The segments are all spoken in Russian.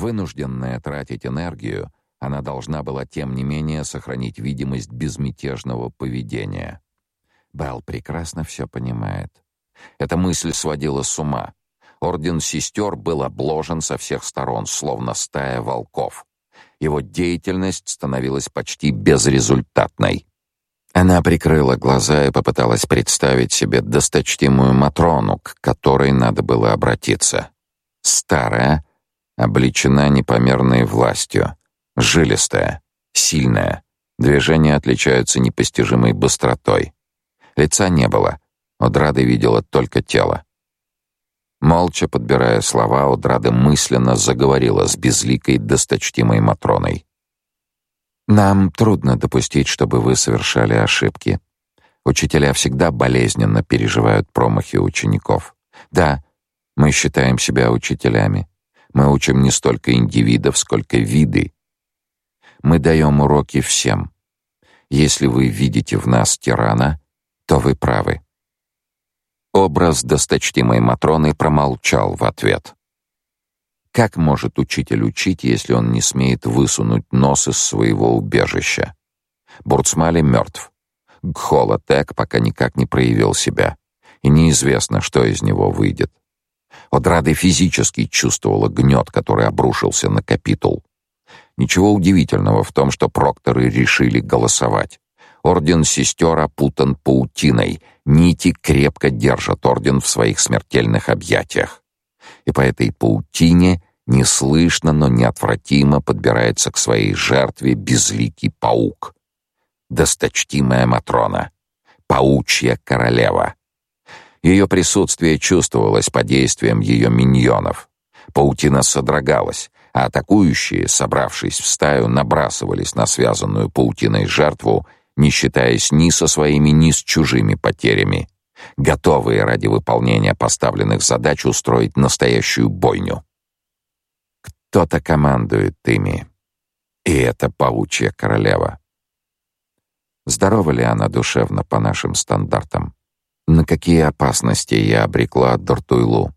Вынужденная тратить энергию, она должна была тем не менее сохранить видимость безмятежного поведения. Бал прекрасно все понимает. Эта мысль сводила с ума. Орден сестер был обложен со всех сторон, словно стая волков. Его деятельность становилась почти безрезультатной. Она прикрыла глаза и попыталась представить себе досточтимую Матрону, к которой надо было обратиться. Старая, облечена непомерной властью, жилистая, сильная. Движения отличаются непостижимой быстротой. Лица не было. Одрада видела только тело. Молча подбирая слова, Одрада мысленно заговорила с безликой досточтимой Матроной. Нам трудно допустить, чтобы вы совершали ошибки. Учителя всегда болезненно переживают промахи учеников. Да, мы считаем себя учителями. Мы учим не столько индивидов, сколько виды. Мы даем уроки всем. Если вы видите в нас тирана, то вы правы. Образ досточтимой Матроны промолчал в ответ. Как может учитель учить, если он не смеет высунуть нос из своего убежища? Бурцмали мертв. Гхолотек пока никак не проявил себя, и неизвестно, что из него выйдет. Одрада физически чувствовала гнет, который обрушился на капитул. Ничего удивительного в том, что прокторы решили голосовать. Орден сестер опутан паутиной, нити крепко держат орден в своих смертельных объятиях. И по этой паутине неслышно, но неотвратимо подбирается к своей жертве безликий паук. Досточтимая Матрона, паучья королева. Ее присутствие чувствовалось под действием ее миньонов. Паутина содрогалась, а атакующие, собравшись в стаю, набрасывались на связанную паутиной жертву не считаясь ни со своими, ни с чужими потерями, готовые ради выполнения поставленных задач устроить настоящую бойню. Кто-то командует ими, и это паучья королева. Здорова ли она душевно по нашим стандартам? На какие опасности я обрекла Дортуйлу?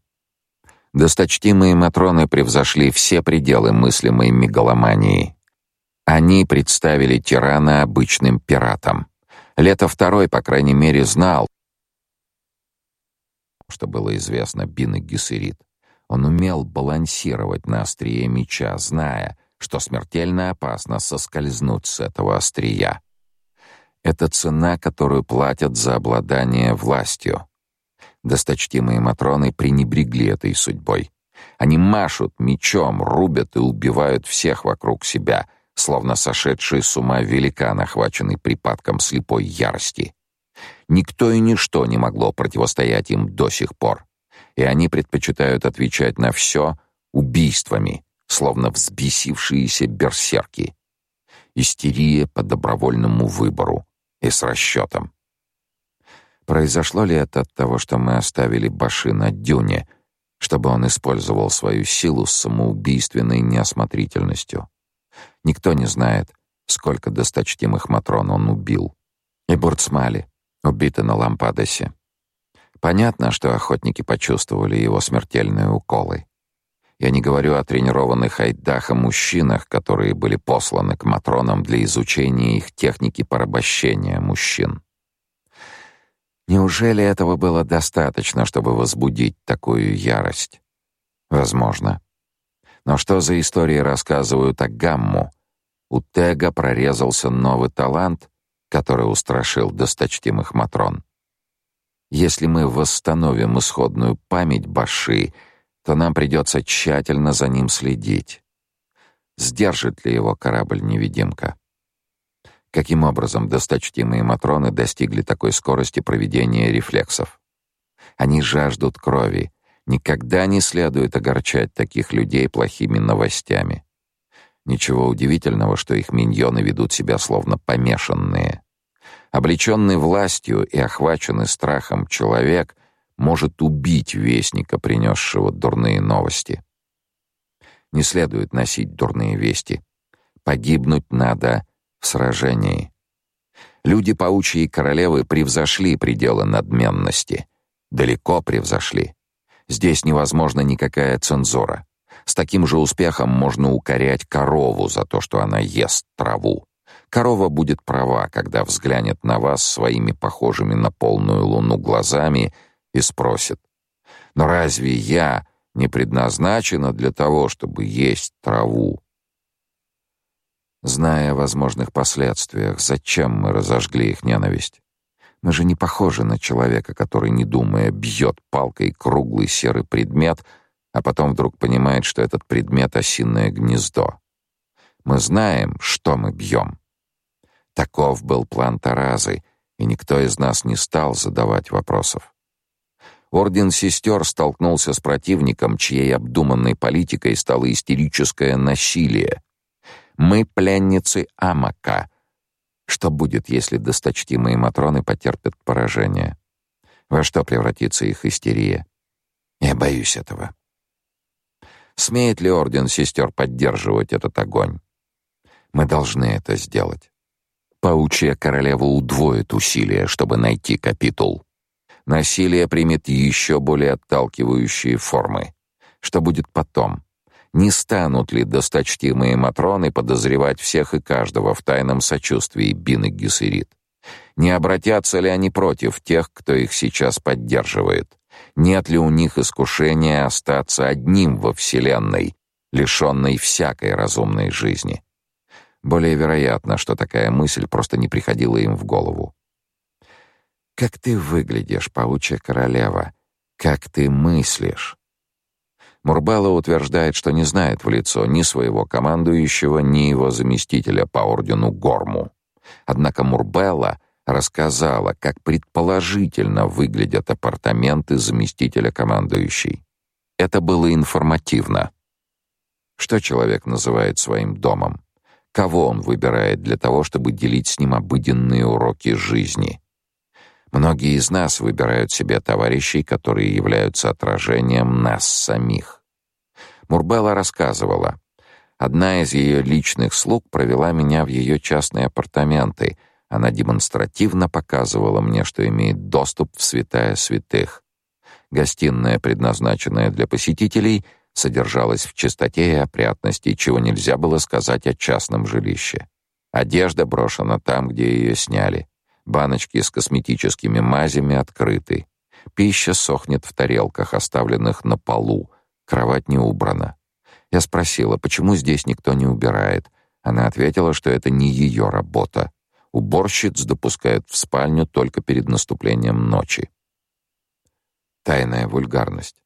Досточтимые матроны превзошли все пределы мыслимой мегаломании, они представили тирана обычным пиратом. Лето второй, по крайней мере, знал, что было известно Бин и Гессерит. Он умел балансировать на острие меча, зная, что смертельно опасно соскользнуть с этого острия. Это цена, которую платят за обладание властью. Досточтимые матроны пренебрегли этой судьбой. Они машут мечом, рубят и убивают всех вокруг себя — словно сошедший с ума великан, охваченный припадком слепой ярости. Никто и ничто не могло противостоять им до сих пор, и они предпочитают отвечать на все убийствами, словно взбесившиеся берсерки. Истерия по добровольному выбору и с расчетом. Произошло ли это от того, что мы оставили Баши на дюне, чтобы он использовал свою силу с самоубийственной неосмотрительностью? Никто не знает, сколько досточтимых матрон он убил. И Бурцмали, убиты на Лампадосе. Понятно, что охотники почувствовали его смертельные уколы. Я не говорю о тренированных айдаха мужчинах, которые были посланы к матронам для изучения их техники порабощения мужчин. Неужели этого было достаточно, чтобы возбудить такую ярость? Возможно. Но что за истории рассказывают о Гамму? У Тега прорезался новый талант, который устрашил досточтимых матрон. Если мы восстановим исходную память Баши, то нам придется тщательно за ним следить. Сдержит ли его корабль-невидимка? Каким образом досточтимые матроны достигли такой скорости проведения рефлексов? Они жаждут крови, Никогда не следует огорчать таких людей плохими новостями. Ничего удивительного, что их миньоны ведут себя словно помешанные. Облеченный властью и охваченный страхом человек может убить вестника, принесшего дурные новости. Не следует носить дурные вести. Погибнуть надо в сражении. Люди паучьей королевы превзошли пределы надменности, далеко превзошли. Здесь невозможна никакая цензура. С таким же успехом можно укорять корову за то, что она ест траву. Корова будет права, когда взглянет на вас своими похожими на полную луну глазами и спросит: "Но разве я не предназначена для того, чтобы есть траву?" Зная о возможных последствиях, зачем мы разожгли их ненависть? Мы же не похожи на человека, который, не думая, бьет палкой круглый серый предмет, а потом вдруг понимает, что этот предмет — осиное гнездо. Мы знаем, что мы бьем. Таков был план Таразы, и никто из нас не стал задавать вопросов. Орден сестер столкнулся с противником, чьей обдуманной политикой стало истерическое насилие. Мы пленницы Амака. Что будет, если досточтимые матроны потерпят поражение? Во что превратится их истерия? Я боюсь этого. Смеет ли орден сестер поддерживать этот огонь? Мы должны это сделать. Паучья королева удвоит усилия, чтобы найти капитул. Насилие примет еще более отталкивающие формы. Что будет потом? Не станут ли досточтимые матроны подозревать всех и каждого в тайном сочувствии Бин и Гессерит? Не обратятся ли они против тех, кто их сейчас поддерживает? Нет ли у них искушения остаться одним во Вселенной, лишенной всякой разумной жизни? Более вероятно, что такая мысль просто не приходила им в голову. Как ты выглядишь, паучья королева? Как ты мыслишь? Мурбала утверждает, что не знает в лицо ни своего командующего, ни его заместителя по ордену Горму. Однако Мурбелла рассказала, как предположительно выглядят апартаменты заместителя командующей. Это было информативно. Что человек называет своим домом? Кого он выбирает для того, чтобы делить с ним обыденные уроки жизни? Многие из нас выбирают себе товарищей, которые являются отражением нас самих. Мурбелла рассказывала. Одна из ее личных слуг провела меня в ее частные апартаменты. Она демонстративно показывала мне, что имеет доступ в святая святых. Гостиная, предназначенная для посетителей, содержалась в чистоте и опрятности, чего нельзя было сказать о частном жилище. Одежда брошена там, где ее сняли. Баночки с косметическими мазями открыты. Пища сохнет в тарелках, оставленных на полу. Кровать не убрана. Я спросила, почему здесь никто не убирает. Она ответила, что это не ее работа. Уборщиц допускают в спальню только перед наступлением ночи. Тайная вульгарность.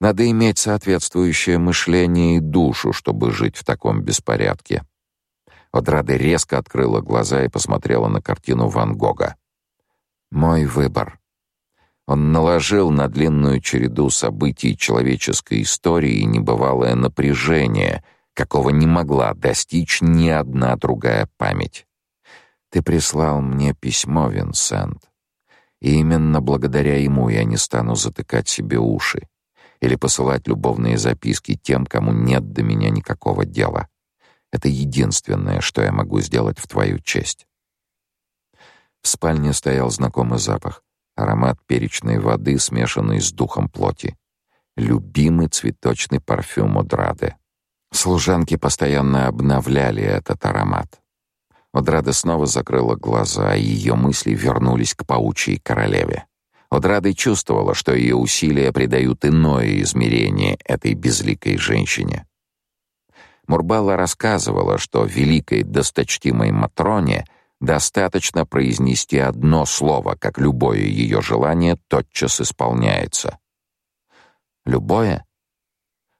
Надо иметь соответствующее мышление и душу, чтобы жить в таком беспорядке. Одрада резко открыла глаза и посмотрела на картину Ван Гога. Мой выбор. Он наложил на длинную череду событий человеческой истории небывалое напряжение, какого не могла достичь ни одна другая память. Ты прислал мне письмо, Винсент. И именно благодаря ему я не стану затыкать себе уши или посылать любовные записки тем, кому нет до меня никакого дела. Это единственное, что я могу сделать в твою честь. В спальне стоял знакомый запах, аромат перечной воды, смешанный с духом плоти. Любимый цветочный парфюм Одрады. Служанки постоянно обновляли этот аромат. Одрада снова закрыла глаза, и ее мысли вернулись к паучьей королеве. Одрада чувствовала, что ее усилия придают иное измерение этой безликой женщине. Мурбала рассказывала, что великой досточтимой Матроне достаточно произнести одно слово, как любое ее желание тотчас исполняется. Любое?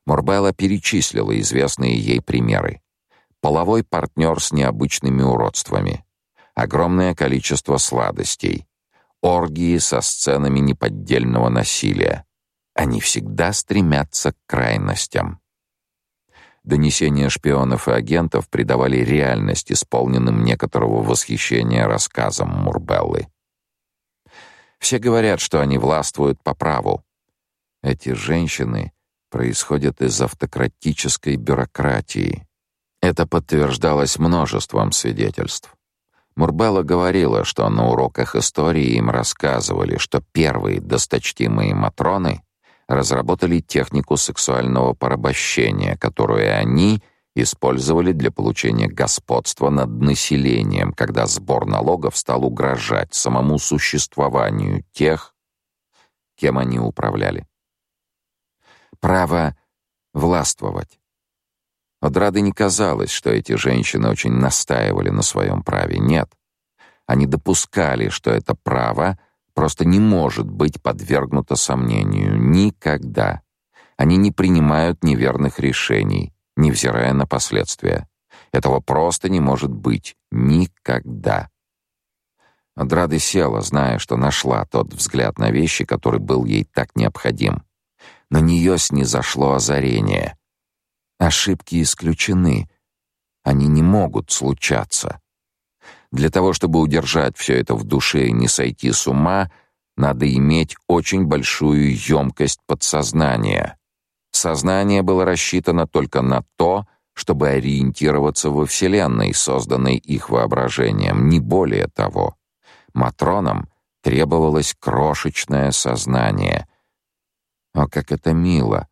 Мурбала перечислила известные ей примеры. Половой партнер с необычными уродствами, огромное количество сладостей, оргии со сценами неподдельного насилия. Они всегда стремятся к крайностям. Донесения шпионов и агентов придавали реальность исполненным некоторого восхищения рассказам Мурбеллы. Все говорят, что они властвуют по праву. Эти женщины происходят из автократической бюрократии. Это подтверждалось множеством свидетельств. Мурбелла говорила, что на уроках истории им рассказывали, что первые досточтимые матроны разработали технику сексуального порабощения, которую они использовали для получения господства над населением, когда сбор налогов стал угрожать самому существованию тех, кем они управляли. Право властвовать. Одрады не казалось, что эти женщины очень настаивали на своем праве. Нет. Они допускали, что это право просто не может быть подвергнуто сомнению никогда. Они не принимают неверных решений, невзирая на последствия. Этого просто не может быть никогда. Адрады села, зная, что нашла тот взгляд на вещи, который был ей так необходим. На нее снизошло озарение. Ошибки исключены. Они не могут случаться. Для того, чтобы удержать все это в душе и не сойти с ума, надо иметь очень большую емкость подсознания. Сознание было рассчитано только на то, чтобы ориентироваться во Вселенной, созданной их воображением, не более того. Матронам требовалось крошечное сознание. О, как это мило!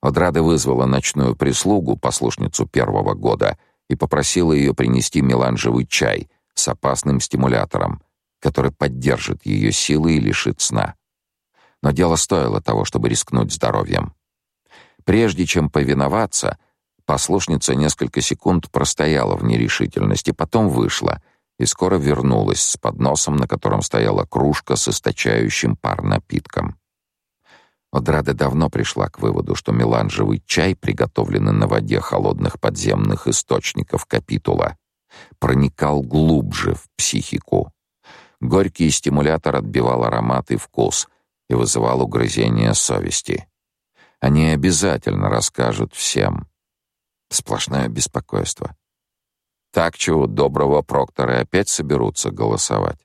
Одрада вызвала ночную прислугу, послушницу первого года, и попросила ее принести меланжевый чай с опасным стимулятором, который поддержит ее силы и лишит сна. Но дело стоило того, чтобы рискнуть здоровьем. Прежде чем повиноваться, послушница несколько секунд простояла в нерешительности, потом вышла и скоро вернулась с подносом, на котором стояла кружка с источающим пар напитком. Одрада давно пришла к выводу, что меланжевый чай, приготовленный на воде холодных подземных источников капитула, проникал глубже в психику. Горький стимулятор отбивал аромат и вкус и вызывал угрызение совести. Они обязательно расскажут всем. Сплошное беспокойство. Так чего доброго прокторы опять соберутся голосовать.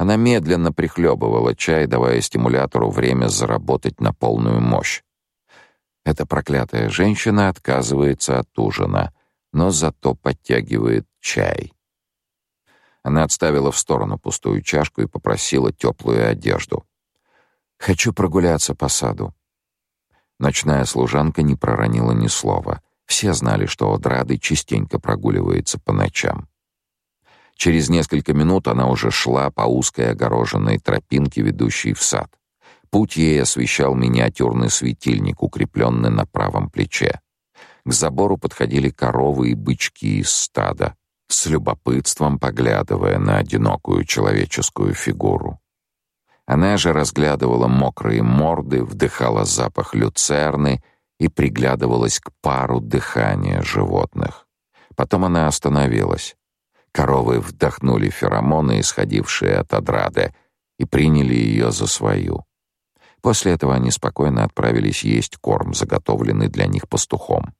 Она медленно прихлебывала чай, давая стимулятору время заработать на полную мощь. Эта проклятая женщина отказывается от ужина, но зато подтягивает чай. Она отставила в сторону пустую чашку и попросила теплую одежду. «Хочу прогуляться по саду». Ночная служанка не проронила ни слова. Все знали, что Одрады частенько прогуливается по ночам. Через несколько минут она уже шла по узкой огороженной тропинке, ведущей в сад. Путь ей освещал миниатюрный светильник, укрепленный на правом плече. К забору подходили коровы и бычки из стада, с любопытством поглядывая на одинокую человеческую фигуру. Она же разглядывала мокрые морды, вдыхала запах люцерны и приглядывалась к пару дыхания животных. Потом она остановилась. Коровы вдохнули феромоны, исходившие от одрады, и приняли ее за свою. После этого они спокойно отправились есть корм, заготовленный для них пастухом.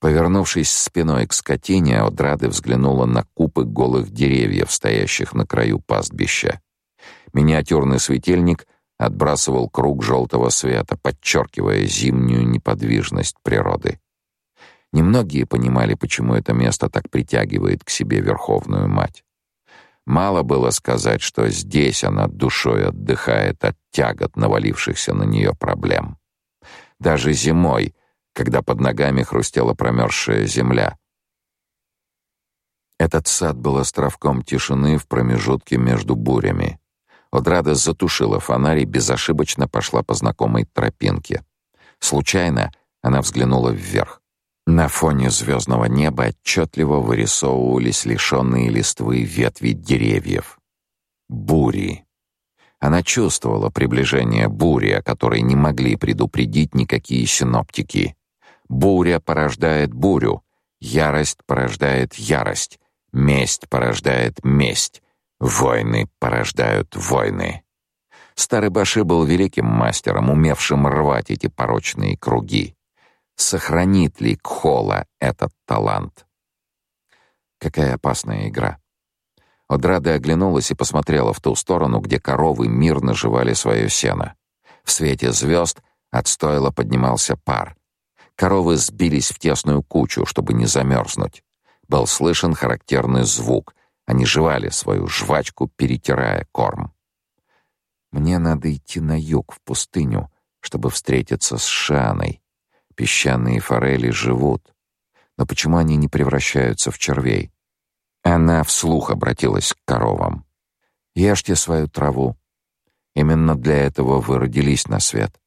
Повернувшись спиной к скотине, Одрады взглянула на купы голых деревьев, стоящих на краю пастбища. Миниатюрный светильник отбрасывал круг желтого света, подчеркивая зимнюю неподвижность природы. Немногие понимали, почему это место так притягивает к себе Верховную Мать. Мало было сказать, что здесь она душой отдыхает от тягот, навалившихся на нее проблем. Даже зимой, когда под ногами хрустела промерзшая земля. Этот сад был островком тишины в промежутке между бурями. Одрада затушила фонарь и безошибочно пошла по знакомой тропинке. Случайно она взглянула вверх. На фоне звездного неба отчетливо вырисовывались лишенные листвы ветви деревьев. Бури. Она чувствовала приближение бури, о которой не могли предупредить никакие синоптики. Буря порождает бурю, ярость порождает ярость, месть порождает месть, войны порождают войны. Старый Баши был великим мастером, умевшим рвать эти порочные круги. Сохранит ли Кхола этот талант? Какая опасная игра. Одрада оглянулась и посмотрела в ту сторону, где коровы мирно жевали свое сено. В свете звезд от стойла поднимался пар. Коровы сбились в тесную кучу, чтобы не замерзнуть. Был слышен характерный звук. Они жевали свою жвачку, перетирая корм. Мне надо идти на юг, в пустыню, чтобы встретиться с Шаной. Песчаные форели живут. Но почему они не превращаются в червей? Она вслух обратилась к коровам. Ешьте свою траву. Именно для этого вы родились на свет.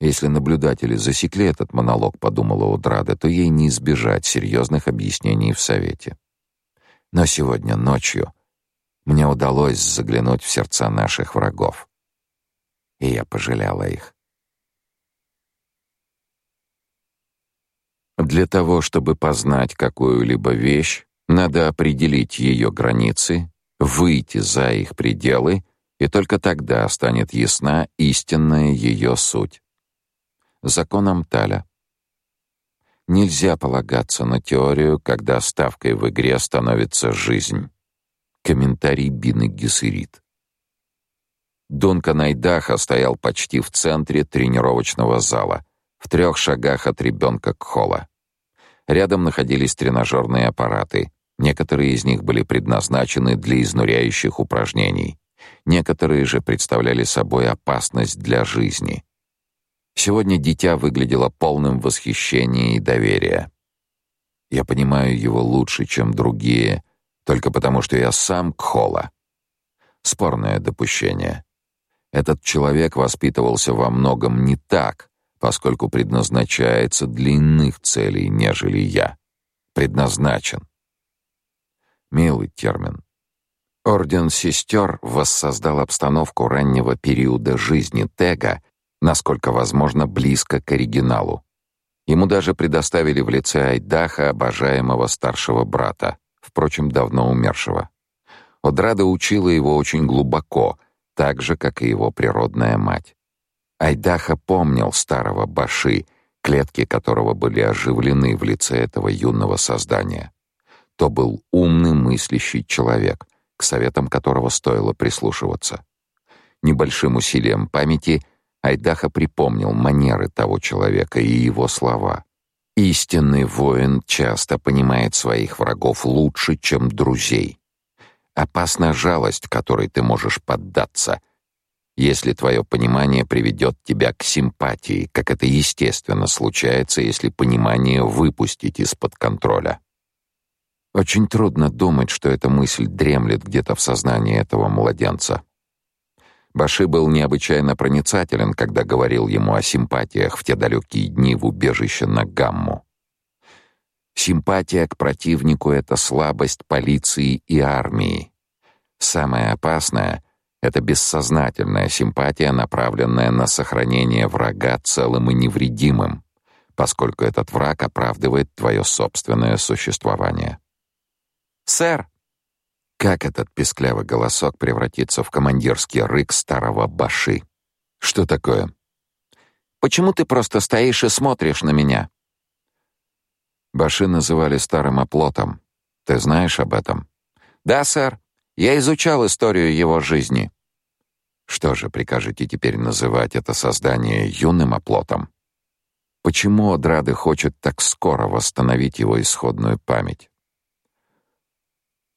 Если наблюдатели засекли этот монолог, подумала Удрада, то ей не избежать серьезных объяснений в совете. Но сегодня ночью мне удалось заглянуть в сердца наших врагов. И я пожалела их. Для того, чтобы познать какую-либо вещь, надо определить ее границы, выйти за их пределы, и только тогда станет ясна истинная ее суть. Законом Таля. Нельзя полагаться на теорию, когда ставкой в игре становится жизнь. Комментарий Бины Гессерит. Дункан Айдаха стоял почти в центре тренировочного зала, в трех шагах от ребенка Кхола. Рядом находились тренажерные аппараты. Некоторые из них были предназначены для изнуряющих упражнений. Некоторые же представляли собой опасность для жизни. Сегодня дитя выглядело полным восхищения и доверия. Я понимаю его лучше, чем другие, только потому что я сам Кхола. Спорное допущение. Этот человек воспитывался во многом не так, поскольку предназначается для иных целей, нежели я. Предназначен. Милый термин. Орден сестер воссоздал обстановку раннего периода жизни Тега, насколько возможно, близко к оригиналу. Ему даже предоставили в лице Айдаха обожаемого старшего брата, впрочем, давно умершего. Одрада учила его очень глубоко, так же, как и его природная мать. Айдаха помнил старого Баши, клетки которого были оживлены в лице этого юного создания. То был умный мыслящий человек, к советам которого стоило прислушиваться. Небольшим усилием памяти Айдаха припомнил манеры того человека и его слова. Истинный воин часто понимает своих врагов лучше, чем друзей. Опасна жалость, которой ты можешь поддаться, если твое понимание приведет тебя к симпатии, как это естественно случается, если понимание выпустить из-под контроля. Очень трудно думать, что эта мысль дремлет где-то в сознании этого младенца. Баши был необычайно проницателен, когда говорил ему о симпатиях в те далекие дни в убежище на Гамму. Симпатия к противнику — это слабость полиции и армии. Самое опасное — это бессознательная симпатия, направленная на сохранение врага целым и невредимым, поскольку этот враг оправдывает твое собственное существование. «Сэр!» Как этот песклявый голосок превратится в командирский рык старого баши? «Что такое?» «Почему ты просто стоишь и смотришь на меня?» Баши называли старым оплотом. Ты знаешь об этом? Да, сэр. Я изучал историю его жизни. Что же прикажете теперь называть это создание юным оплотом? Почему Одрады хочет так скоро восстановить его исходную память?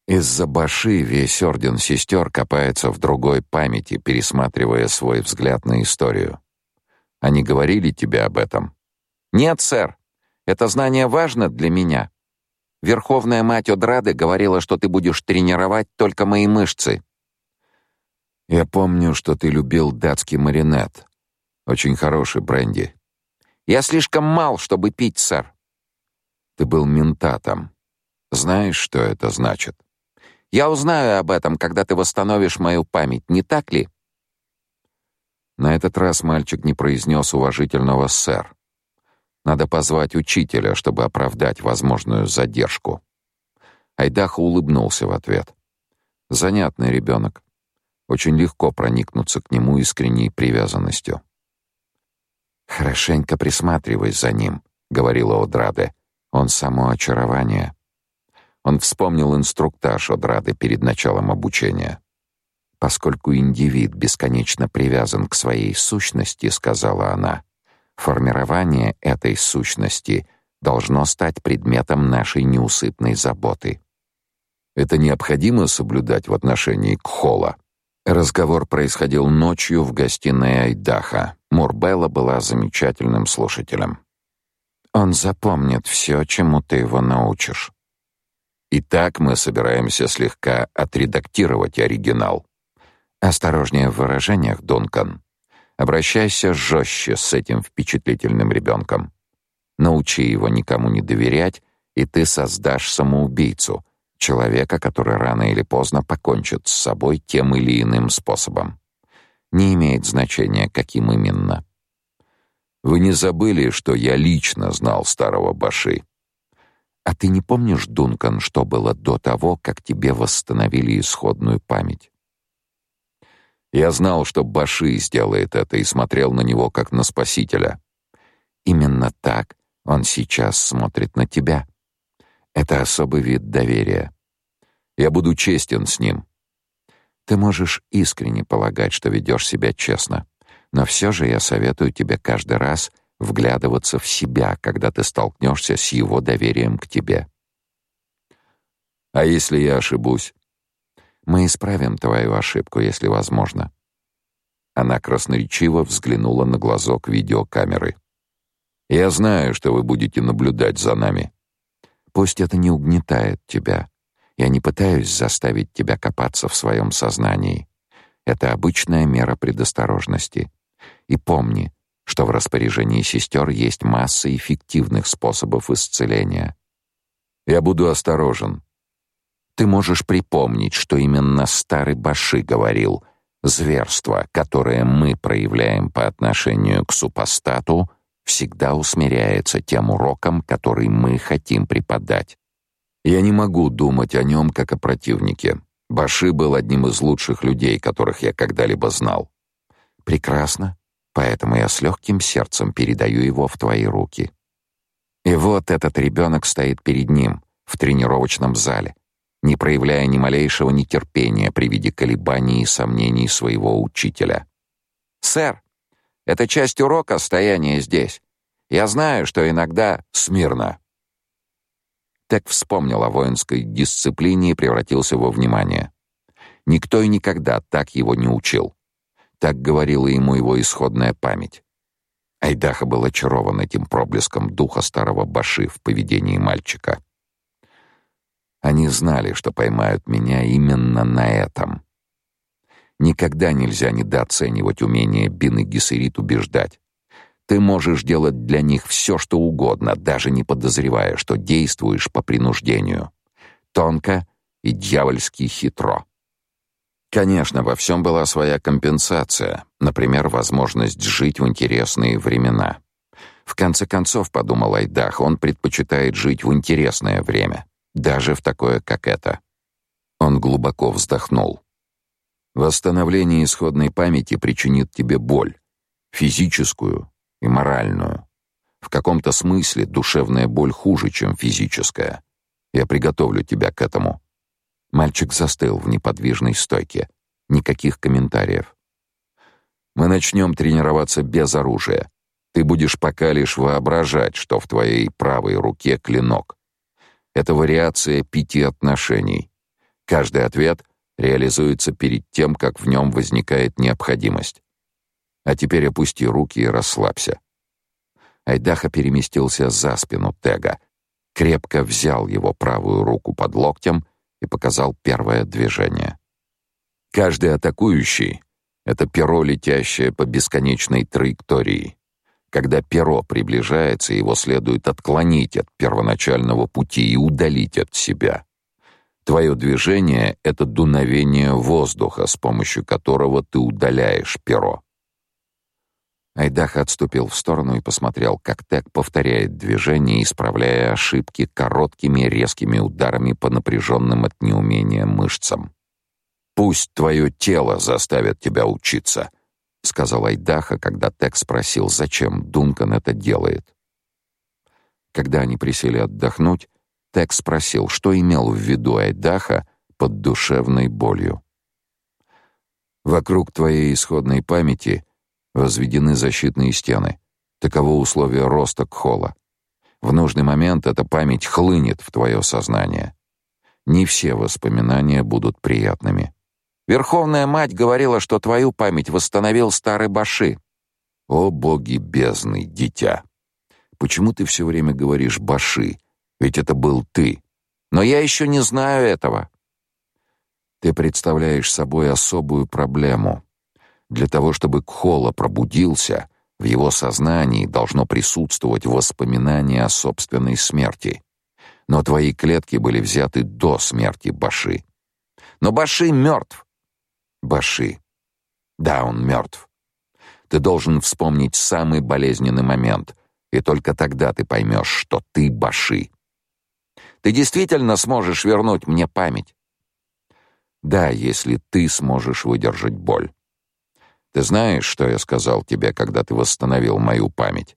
Из-за Баши весь орден сестер копается в другой памяти, пересматривая свой взгляд на историю. Они говорили тебе об этом? Нет, сэр. Это знание важно для меня. Верховная мать Одрады говорила, что ты будешь тренировать только мои мышцы. Я помню, что ты любил датский маринад. Очень хороший бренди. Я слишком мал, чтобы пить, сэр. Ты был ментатом. Знаешь, что это значит? Я узнаю об этом, когда ты восстановишь мою память, не так ли? На этот раз мальчик не произнес уважительного «сэр». Надо позвать учителя, чтобы оправдать возможную задержку. Айдаха улыбнулся в ответ. Занятный ребенок. Очень легко проникнуться к нему искренней привязанностью. Хорошенько присматривай за ним, говорила Одраде. Он само очарование. Он вспомнил инструктаж Одрады перед началом обучения. Поскольку индивид бесконечно привязан к своей сущности, сказала она, Формирование этой сущности должно стать предметом нашей неусыпной заботы. Это необходимо соблюдать в отношении Кхола. Разговор происходил ночью в гостиной Айдаха. Мурбелла была замечательным слушателем. Он запомнит все, чему ты его научишь. Итак, мы собираемся слегка отредактировать оригинал. Осторожнее в выражениях, Дункан. Обращайся жестче с этим впечатлительным ребенком. Научи его никому не доверять, и ты создашь самоубийцу, человека, который рано или поздно покончит с собой тем или иным способом. Не имеет значения, каким именно. Вы не забыли, что я лично знал старого Баши? А ты не помнишь, Дункан, что было до того, как тебе восстановили исходную память? Я знал, что Баши сделает это и смотрел на него как на спасителя. Именно так он сейчас смотрит на тебя. Это особый вид доверия. Я буду честен с ним. Ты можешь искренне полагать, что ведешь себя честно, но все же я советую тебе каждый раз вглядываться в себя, когда ты столкнешься с его доверием к тебе. А если я ошибусь? Мы исправим твою ошибку, если возможно. Она красноречиво взглянула на глазок видеокамеры. Я знаю, что вы будете наблюдать за нами. Пусть это не угнетает тебя. Я не пытаюсь заставить тебя копаться в своем сознании. Это обычная мера предосторожности. И помни, что в распоряжении сестер есть масса эффективных способов исцеления. Я буду осторожен. Ты можешь припомнить, что именно старый Баши говорил: зверство, которое мы проявляем по отношению к супостату, всегда усмиряется тем уроком, который мы хотим преподать. Я не могу думать о нем как о противнике. Баши был одним из лучших людей, которых я когда-либо знал. Прекрасно. Поэтому я с легким сердцем передаю его в твои руки. И вот этот ребенок стоит перед ним в тренировочном зале, не проявляя ни малейшего нетерпения при виде колебаний и сомнений своего учителя. Сэр, это часть урока стояние здесь. Я знаю, что иногда смирно. Так вспомнил о воинской дисциплине и превратился во внимание. Никто и никогда так его не учил. Так говорила ему его исходная память. Айдаха был очарован этим проблеском духа старого Баши в поведении мальчика. Они знали, что поймают меня именно на этом. Никогда нельзя недооценивать умение Бины Гессерит убеждать. Ты можешь делать для них все, что угодно, даже не подозревая, что действуешь по принуждению. Тонко и дьявольски хитро. Конечно, во всем была своя компенсация, например, возможность жить в интересные времена. В конце концов, подумал Айдах, он предпочитает жить в интересное время, даже в такое, как это. Он глубоко вздохнул. Восстановление исходной памяти причинит тебе боль, физическую и моральную. В каком-то смысле душевная боль хуже, чем физическая. Я приготовлю тебя к этому. Мальчик застыл в неподвижной стойке. Никаких комментариев. Мы начнем тренироваться без оружия. Ты будешь пока лишь воображать, что в твоей правой руке клинок. Это вариация пяти отношений. Каждый ответ реализуется перед тем, как в нем возникает необходимость. А теперь опусти руки и расслабься. Айдаха переместился за спину Тега, крепко взял его правую руку под локтем и показал первое движение. Каждый атакующий — это перо, летящее по бесконечной траектории. Когда перо приближается, его следует отклонить от первоначального пути и удалить от себя. Твое движение — это дуновение воздуха, с помощью которого ты удаляешь перо. Айдаха отступил в сторону и посмотрел, как Тек повторяет движение, исправляя ошибки короткими резкими ударами по напряженным от неумения мышцам. «Пусть твое тело заставит тебя учиться», — сказал Айдаха, когда Тек спросил, зачем Дункан это делает. Когда они присели отдохнуть, Тек спросил, что имел в виду Айдаха под душевной болью. «Вокруг твоей исходной памяти возведены защитные стены. Таково условие роста Кхола. В нужный момент эта память хлынет в твое сознание. Не все воспоминания будут приятными. Верховная мать говорила, что твою память восстановил старый Баши. О боги бездны, дитя. Почему ты все время говоришь Баши? Ведь это был ты. Но я еще не знаю этого. Ты представляешь собой особую проблему. Для того, чтобы Кхола пробудился, в его сознании должно присутствовать воспоминание о собственной смерти. Но твои клетки были взяты до смерти Баши. Но Баши мертв. Баши. Да, он мертв. Ты должен вспомнить самый болезненный момент, и только тогда ты поймешь, что ты Баши. Ты действительно сможешь вернуть мне память. Да, если ты сможешь выдержать боль. Ты знаешь, что я сказал тебе, когда ты восстановил мою память?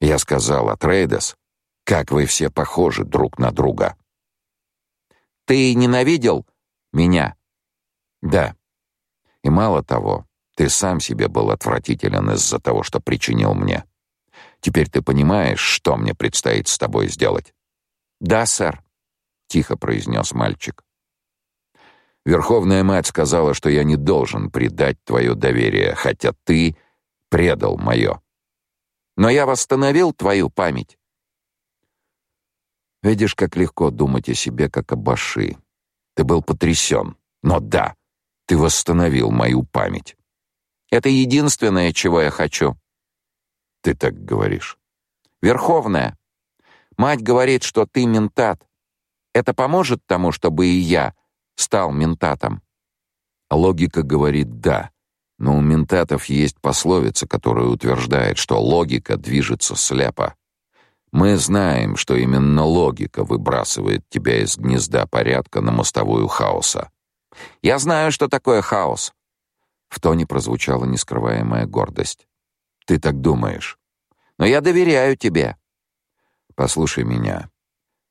Я сказал, Атрейдес, как вы все похожи друг на друга. Ты ненавидел меня? Да. И мало того, ты сам себе был отвратителен из-за того, что причинил мне. Теперь ты понимаешь, что мне предстоит с тобой сделать? Да, сэр, тихо произнес мальчик. Верховная мать сказала, что я не должен предать твое доверие, хотя ты предал мое. Но я восстановил твою память. Видишь, как легко думать о себе как о баши. Ты был потрясен. Но да, ты восстановил мою память. Это единственное, чего я хочу. Ты так говоришь. Верховная. Мать говорит, что ты ментат. Это поможет тому, чтобы и я стал ментатом? Логика говорит «да», но у ментатов есть пословица, которая утверждает, что логика движется слепо. Мы знаем, что именно логика выбрасывает тебя из гнезда порядка на мостовую хаоса. Я знаю, что такое хаос. В тоне прозвучала нескрываемая гордость. Ты так думаешь? Но я доверяю тебе. Послушай меня.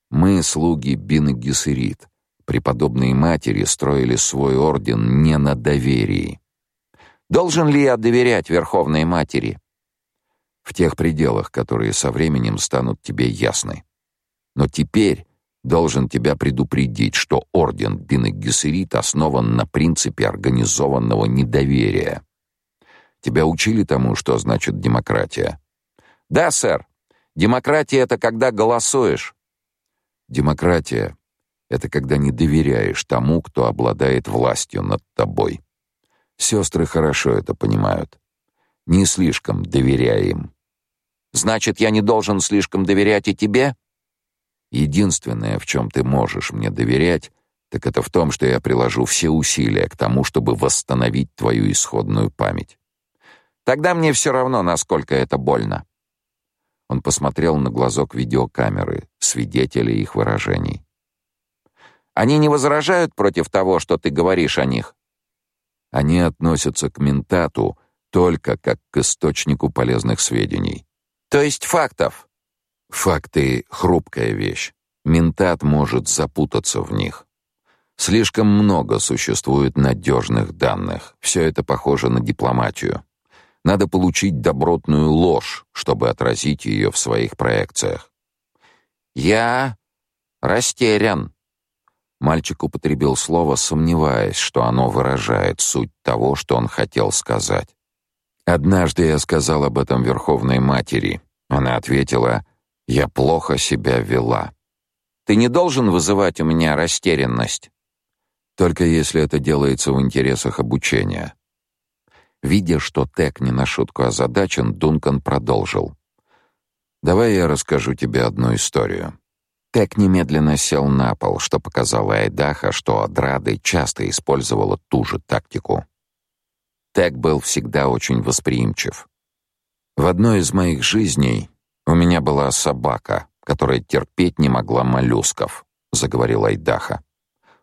Мы слуги Бин Гессерит преподобные матери строили свой орден не на доверии. Должен ли я доверять Верховной Матери? В тех пределах, которые со временем станут тебе ясны. Но теперь должен тебя предупредить, что орден Бины Гессерит основан на принципе организованного недоверия. Тебя учили тому, что значит демократия? Да, сэр. Демократия это когда голосуешь. Демократия это когда не доверяешь тому, кто обладает властью над тобой. Сестры хорошо это понимают. Не слишком доверяй им. Значит, я не должен слишком доверять и тебе? Единственное, в чем ты можешь мне доверять, так это в том, что я приложу все усилия к тому, чтобы восстановить твою исходную память. Тогда мне все равно, насколько это больно. Он посмотрел на глазок видеокамеры, свидетеля их выражений. Они не возражают против того, что ты говоришь о них. Они относятся к ментату только как к источнику полезных сведений. То есть фактов. Факты хрупкая вещь. Ментат может запутаться в них. Слишком много существует надежных данных. Все это похоже на дипломатию. Надо получить добротную ложь, чтобы отразить ее в своих проекциях. Я растерян, Мальчик употребил слово, сомневаясь, что оно выражает суть того, что он хотел сказать. Однажды я сказал об этом Верховной Матери. Она ответила: "Я плохо себя вела". Ты не должен вызывать у меня растерянность, только если это делается в интересах обучения. Видя, что Тек не на шутку озадачен, Дункан продолжил: "Давай я расскажу тебе одну историю. Тек немедленно сел на пол, что показало Айдаха, что Адрады часто использовала ту же тактику. Тек был всегда очень восприимчив. В одной из моих жизней у меня была собака, которая терпеть не могла моллюсков, заговорил Айдаха.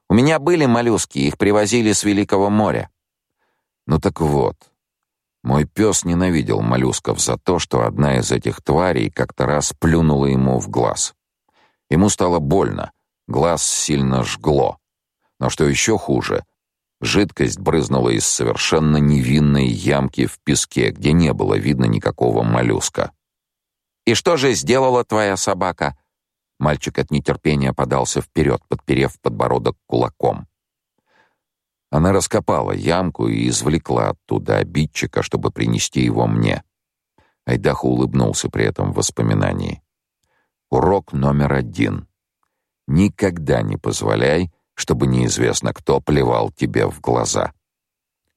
У меня были моллюски, их привозили с Великого моря. Ну так вот, мой пес ненавидел моллюсков за то, что одна из этих тварей как-то раз плюнула ему в глаз. Ему стало больно, глаз сильно жгло. Но что еще хуже, жидкость брызнула из совершенно невинной ямки в песке, где не было видно никакого моллюска. «И что же сделала твоя собака?» Мальчик от нетерпения подался вперед, подперев подбородок кулаком. Она раскопала ямку и извлекла оттуда обидчика, чтобы принести его мне. Айдаха улыбнулся при этом воспоминании. Урок номер один. Никогда не позволяй, чтобы неизвестно кто плевал тебе в глаза.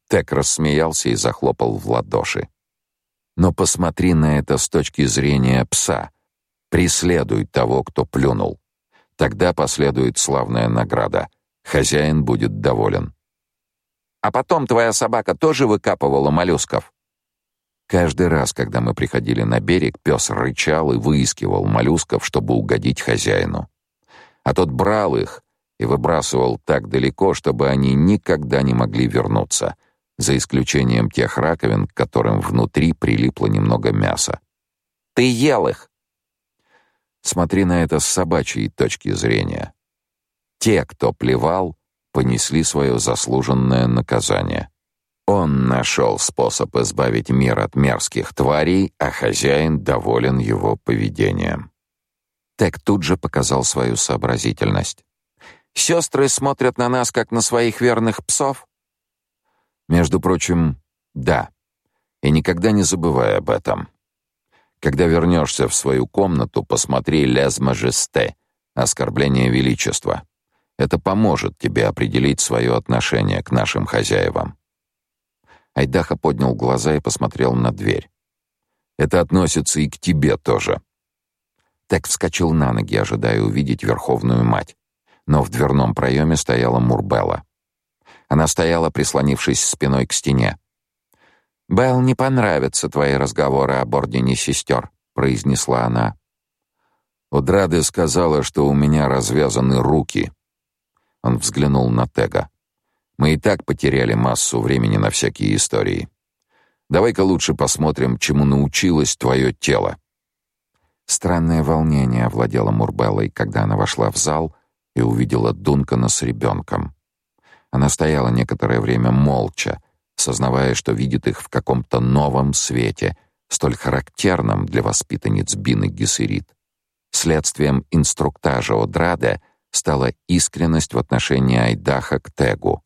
Тек рассмеялся и захлопал в ладоши. Но посмотри на это с точки зрения пса. Преследуй того, кто плюнул. Тогда последует славная награда. Хозяин будет доволен. А потом твоя собака тоже выкапывала моллюсков. Каждый раз, когда мы приходили на берег, пес рычал и выискивал моллюсков, чтобы угодить хозяину. А тот брал их и выбрасывал так далеко, чтобы они никогда не могли вернуться, за исключением тех раковин, к которым внутри прилипло немного мяса. Ты ел их. Смотри на это с собачьей точки зрения. Те, кто плевал, понесли свое заслуженное наказание. Он нашел способ избавить мир от мерзких тварей, а хозяин доволен его поведением. Тек тут же показал свою сообразительность. Сестры смотрят на нас как на своих верных псов. Между прочим, да. И никогда не забывай об этом. Когда вернешься в свою комнату, посмотри «Лез Мажесте» — оскорбление величества. Это поможет тебе определить свое отношение к нашим хозяевам. Айдаха поднял глаза и посмотрел на дверь. Это относится и к тебе тоже. Тек вскочил на ноги, ожидая увидеть Верховную Мать. Но в дверном проеме стояла Мурбелла. Она стояла, прислонившись спиной к стене. «Белл не понравятся твои разговоры об Ордене Сестер», — произнесла она. Удрады сказала, что у меня развязаны руки. Он взглянул на Тега. Мы и так потеряли массу времени на всякие истории. Давай-ка лучше посмотрим, чему научилось твое тело. Странное волнение овладело Мурбеллой, когда она вошла в зал и увидела Дункана с ребенком. Она стояла некоторое время молча, сознавая, что видит их в каком-то новом свете, столь характерном для воспитанниц Бины Гессерит. Следствием инструктажа Одрада стала искренность в отношении Айдаха к Тегу.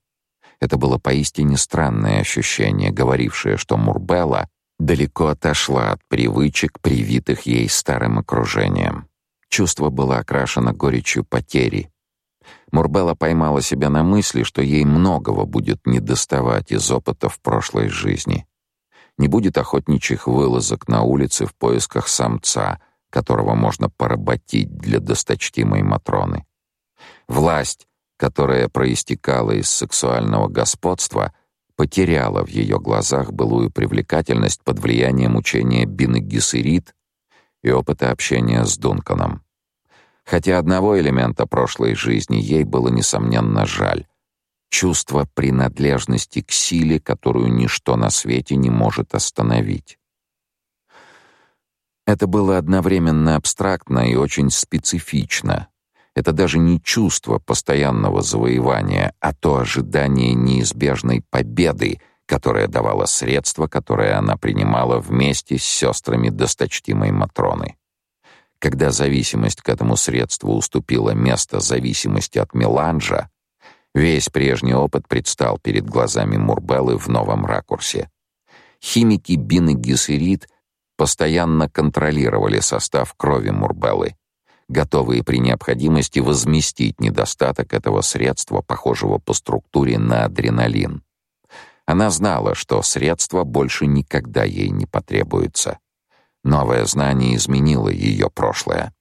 Это было поистине странное ощущение, говорившее, что Мурбелла далеко отошла от привычек, привитых ей старым окружением. Чувство было окрашено горечью потери. Мурбелла поймала себя на мысли, что ей многого будет недоставать из опыта в прошлой жизни. Не будет охотничьих вылазок на улице в поисках самца, которого можно поработить для досточтимой Матроны. Власть, которая проистекала из сексуального господства, потеряла в ее глазах былую привлекательность под влиянием учения Бины и опыта общения с Дунканом. Хотя одного элемента прошлой жизни ей было несомненно жаль — чувство принадлежности к силе, которую ничто на свете не может остановить. Это было одновременно абстрактно и очень специфично, это даже не чувство постоянного завоевания, а то ожидание неизбежной победы, которое давало средства, которые она принимала вместе с сестрами досточтимой Матроны. Когда зависимость к этому средству уступила место зависимости от меланжа, весь прежний опыт предстал перед глазами Мурбеллы в новом ракурсе. Химики Бин и Гессерит постоянно контролировали состав крови Мурбеллы, готовые при необходимости возместить недостаток этого средства, похожего по структуре на адреналин. Она знала, что средство больше никогда ей не потребуется. Новое знание изменило ее прошлое.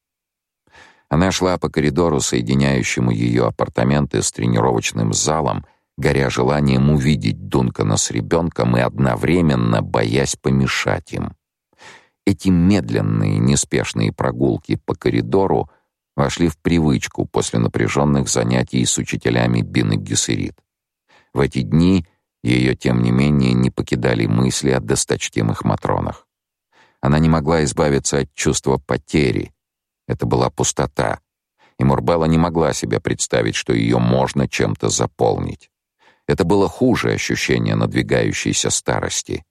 Она шла по коридору, соединяющему ее апартаменты с тренировочным залом, горя желанием увидеть Дункана с ребенком и одновременно боясь помешать им. Эти медленные, неспешные прогулки по коридору вошли в привычку после напряженных занятий с учителями Бины Гессерит. В эти дни ее, тем не менее, не покидали мысли о досточтимых матронах. Она не могла избавиться от чувства потери. Это была пустота, и Мурбелла не могла себе представить, что ее можно чем-то заполнить. Это было хуже ощущения надвигающейся старости.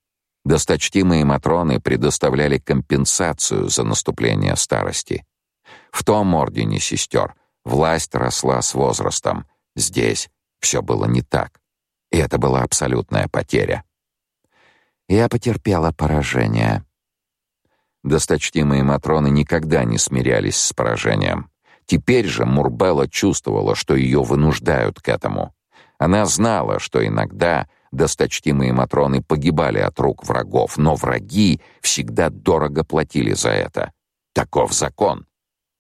Досточтимые матроны предоставляли компенсацию за наступление старости. В том ордене сестер власть росла с возрастом. Здесь все было не так. И это была абсолютная потеря. Я потерпела поражение. Досточтимые матроны никогда не смирялись с поражением. Теперь же Мурбелла чувствовала, что ее вынуждают к этому. Она знала, что иногда досточтимые матроны погибали от рук врагов, но враги всегда дорого платили за это. Таков закон.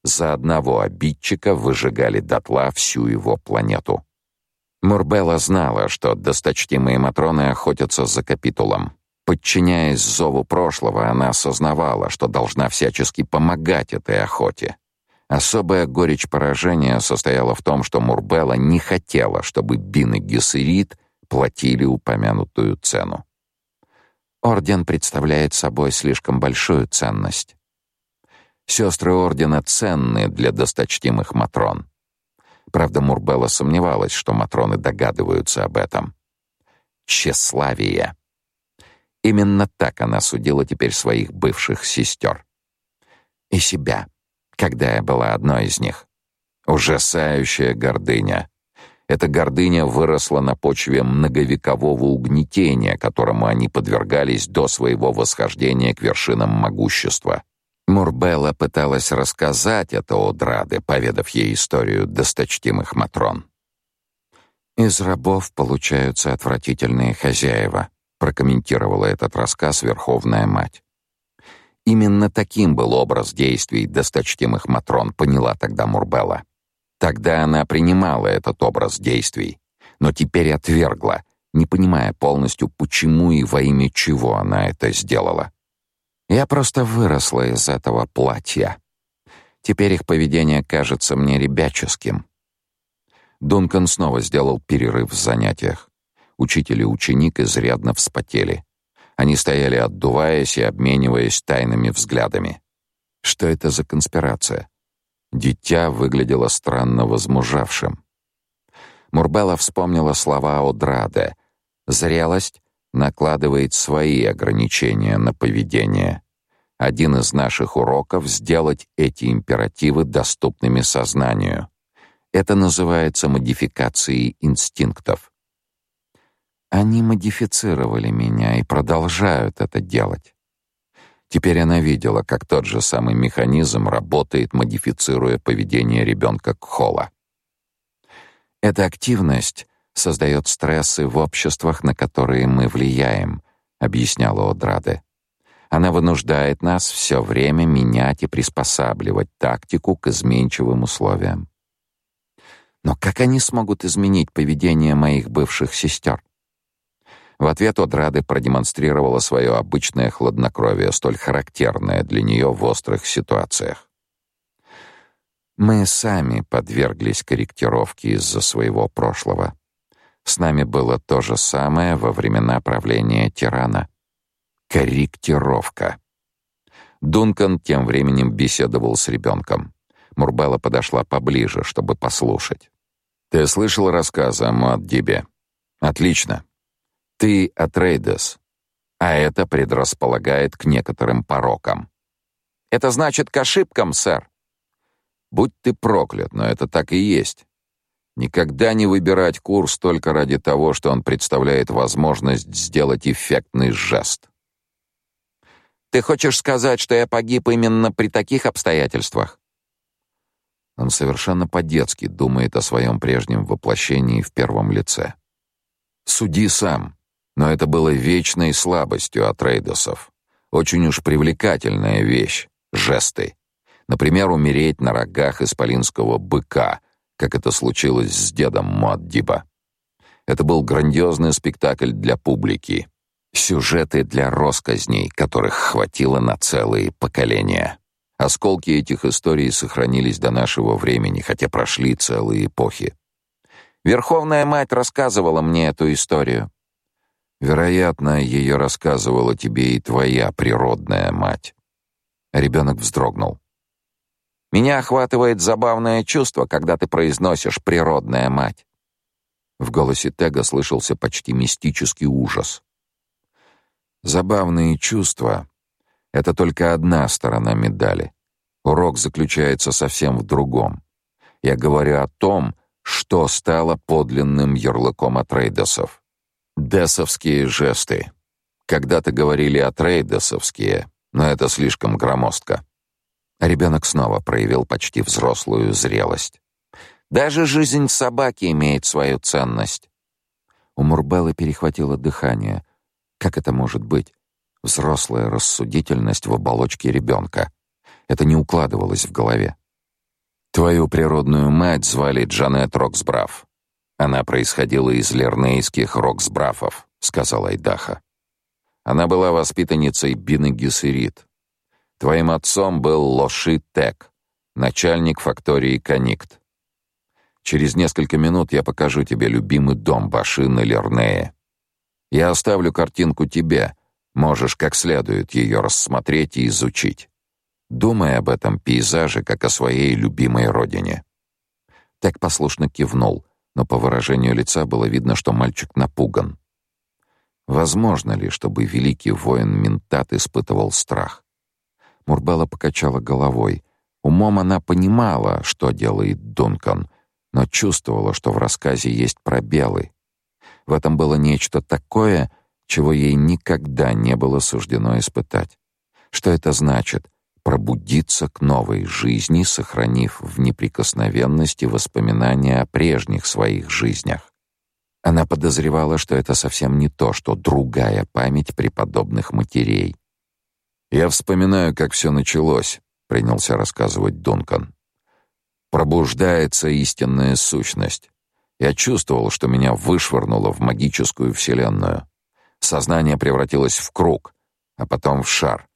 За одного обидчика выжигали дотла всю его планету. Мурбелла знала, что досточтимые матроны охотятся за капитулом. Подчиняясь зову прошлого, она осознавала, что должна всячески помогать этой охоте. Особая горечь поражения состояла в том, что Мурбелла не хотела, чтобы Бин и Гессерит платили упомянутую цену. Орден представляет собой слишком большую ценность. Сестры ордена ценны для досточтимых матрон. Правда, Мурбелла сомневалась, что матроны догадываются об этом. Тщеславие. Именно так она судила теперь своих бывших сестер. И себя когда я была одной из них. Ужасающая гордыня. Эта гордыня выросла на почве многовекового угнетения, которому они подвергались до своего восхождения к вершинам могущества. Мурбелла пыталась рассказать это Одраде, поведав ей историю досточтимых матрон. Из рабов получаются отвратительные хозяева, прокомментировала этот рассказ Верховная мать. Именно таким был образ действий досточтимых матрон, поняла тогда Мурбелла. Тогда она принимала этот образ действий, но теперь отвергла, не понимая полностью, почему и во имя чего она это сделала. Я просто выросла из этого платья. Теперь их поведение кажется мне ребяческим. Дункан снова сделал перерыв в занятиях. Учитель и ученик изрядно вспотели. Они стояли, отдуваясь и обмениваясь тайными взглядами. Что это за конспирация? Дитя выглядело странно возмужавшим. Мурбелла вспомнила слова Одраде. «Зрелость накладывает свои ограничения на поведение. Один из наших уроков — сделать эти императивы доступными сознанию. Это называется модификацией инстинктов. Они модифицировали меня и продолжают это делать. Теперь она видела, как тот же самый механизм работает, модифицируя поведение ребенка Кхола. Эта активность создает стрессы в обществах, на которые мы влияем, объясняла Одраде. Она вынуждает нас все время менять и приспосабливать тактику к изменчивым условиям. Но как они смогут изменить поведение моих бывших сестер? В ответ Одрады продемонстрировала свое обычное хладнокровие, столь характерное для нее в острых ситуациях. Мы сами подверглись корректировке из-за своего прошлого. С нами было то же самое во времена правления тирана. Корректировка. Дункан тем временем беседовал с ребенком. Мурбелла подошла поближе, чтобы послушать. «Ты слышал рассказы о Муаддибе?» «Отлично. Ты Атрейдес, а это предрасполагает к некоторым порокам. Это значит к ошибкам, сэр. Будь ты проклят, но это так и есть. Никогда не выбирать курс только ради того, что он представляет возможность сделать эффектный жест. Ты хочешь сказать, что я погиб именно при таких обстоятельствах? Он совершенно по-детски думает о своем прежнем воплощении в первом лице. Суди сам. Но это было вечной слабостью от рейдосов. Очень уж привлекательная вещь — жесты. Например, умереть на рогах исполинского быка, как это случилось с дедом Муаддиба. Это был грандиозный спектакль для публики. Сюжеты для росказней, которых хватило на целые поколения. Осколки этих историй сохранились до нашего времени, хотя прошли целые эпохи. Верховная мать рассказывала мне эту историю. Вероятно, ее рассказывала тебе и твоя природная мать. Ребенок вздрогнул. Меня охватывает забавное чувство, когда ты произносишь природная мать. В голосе Тега слышался почти мистический ужас. Забавные чувства это только одна сторона медали. Урок заключается совсем в другом. Я говорю о том, что стало подлинным ярлыком от рейдосов. Десовские жесты. Когда-то говорили о трейдесовские, но это слишком громоздко. Ребенок снова проявил почти взрослую зрелость. Даже жизнь собаки имеет свою ценность. У Мурбеллы перехватило дыхание. Как это может быть? Взрослая рассудительность в оболочке ребенка. Это не укладывалось в голове. Твою природную мать звали Джанет Роксбраф. Она происходила из лернейских Роксбрафов, сказала Айдаха. Она была воспитанницей Бины Гессерит. Твоим отцом был Лоши Тек, начальник фактории Каникт. Через несколько минут я покажу тебе любимый дом Башины Лернея. Я оставлю картинку тебе, можешь как следует ее рассмотреть и изучить. Думай об этом пейзаже как о своей любимой родине. Тек послушно кивнул, но по выражению лица было видно, что мальчик напуган. Возможно ли, чтобы великий воин Ментат испытывал страх? Мурбелла покачала головой. Умом она понимала, что делает Дункан, но чувствовала, что в рассказе есть пробелы. В этом было нечто такое, чего ей никогда не было суждено испытать. Что это значит пробудиться к новой жизни, сохранив в неприкосновенности воспоминания о прежних своих жизнях? Она подозревала, что это совсем не то, что другая память преподобных матерей. Я вспоминаю, как все началось, принялся рассказывать Дункан. Пробуждается истинная сущность. Я чувствовал, что меня вышвырнуло в магическую вселенную. Сознание превратилось в круг, а потом в шар.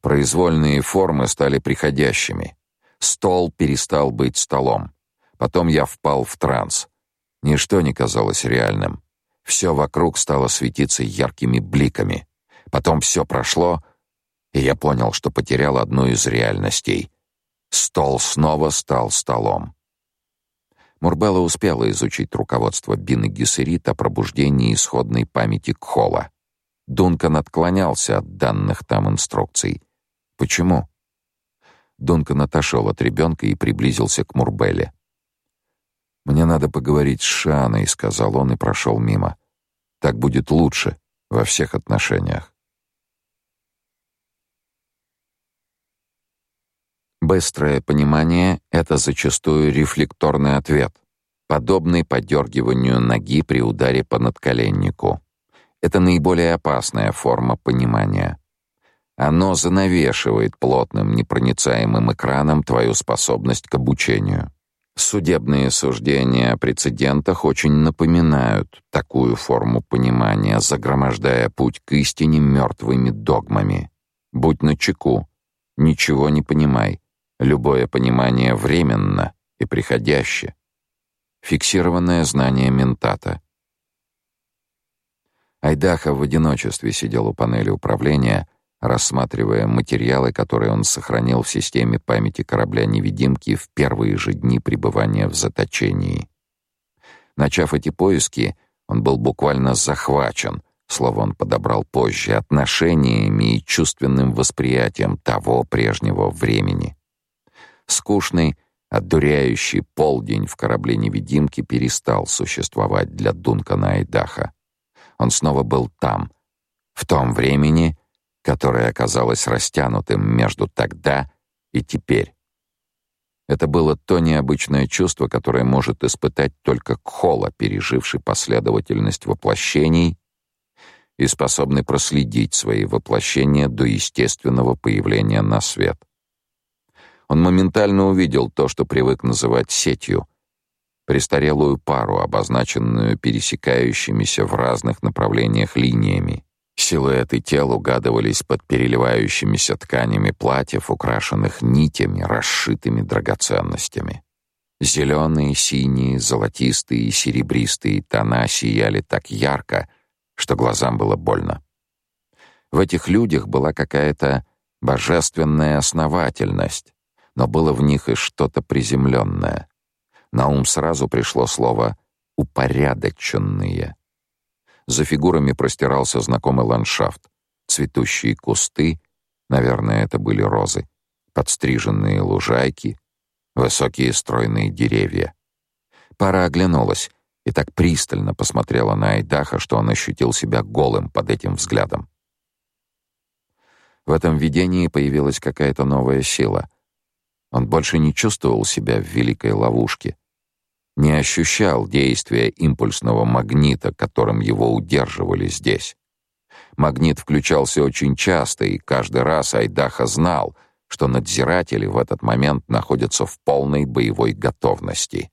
Произвольные формы стали приходящими. Стол перестал быть столом. Потом я впал в транс. Ничто не казалось реальным. Все вокруг стало светиться яркими бликами. Потом все прошло, и я понял, что потерял одну из реальностей. Стол снова стал столом. Мурбелла успела изучить руководство Бины Гессерит о пробуждении исходной памяти Кхола. Дункан отклонялся от данных там инструкций. Почему? Дункан отошел от ребенка и приблизился к Мурбелле. Мне надо поговорить с Шаной, сказал он и прошел мимо. Так будет лучше во всех отношениях. Быстрое понимание это зачастую рефлекторный ответ, подобный подергиванию ноги при ударе по надколеннику. Это наиболее опасная форма понимания. Оно занавешивает плотным непроницаемым экраном твою способность к обучению. Судебные суждения о прецедентах очень напоминают такую форму понимания, загромождая путь к истине мертвыми догмами. Будь начеку, ничего не понимай. Любое понимание временно и приходящее. Фиксированное знание ментата. Айдаха в одиночестве сидел у панели управления, рассматривая материалы, которые он сохранил в системе памяти корабля-невидимки в первые же дни пребывания в заточении. Начав эти поиски, он был буквально захвачен, слово он подобрал позже, отношениями и чувственным восприятием того прежнего времени. Скучный, отдуряющий полдень в корабле-невидимки перестал существовать для Дункана Айдаха. Он снова был там, в том времени, которое оказалось растянутым между тогда и теперь. Это было то необычное чувство, которое может испытать только Кхола, переживший последовательность воплощений и способный проследить свои воплощения до естественного появления на свет. Он моментально увидел то, что привык называть сетью, престарелую пару, обозначенную пересекающимися в разных направлениях линиями, Силуэты тел угадывались под переливающимися тканями платьев, украшенных нитями, расшитыми драгоценностями. Зеленые, синие, золотистые и серебристые тона сияли так ярко, что глазам было больно. В этих людях была какая-то божественная основательность, но было в них и что-то приземленное. На ум сразу пришло слово «упорядоченные». За фигурами простирался знакомый ландшафт. Цветущие кусты, наверное, это были розы, подстриженные лужайки, высокие стройные деревья. Пара оглянулась, и так пристально посмотрела на Айдаха, что он ощутил себя голым под этим взглядом. В этом видении появилась какая-то новая сила. Он больше не чувствовал себя в великой ловушке, не ощущал действия импульсного магнита, которым его удерживали здесь. Магнит включался очень часто, и каждый раз Айдаха знал, что надзиратели в этот момент находятся в полной боевой готовности.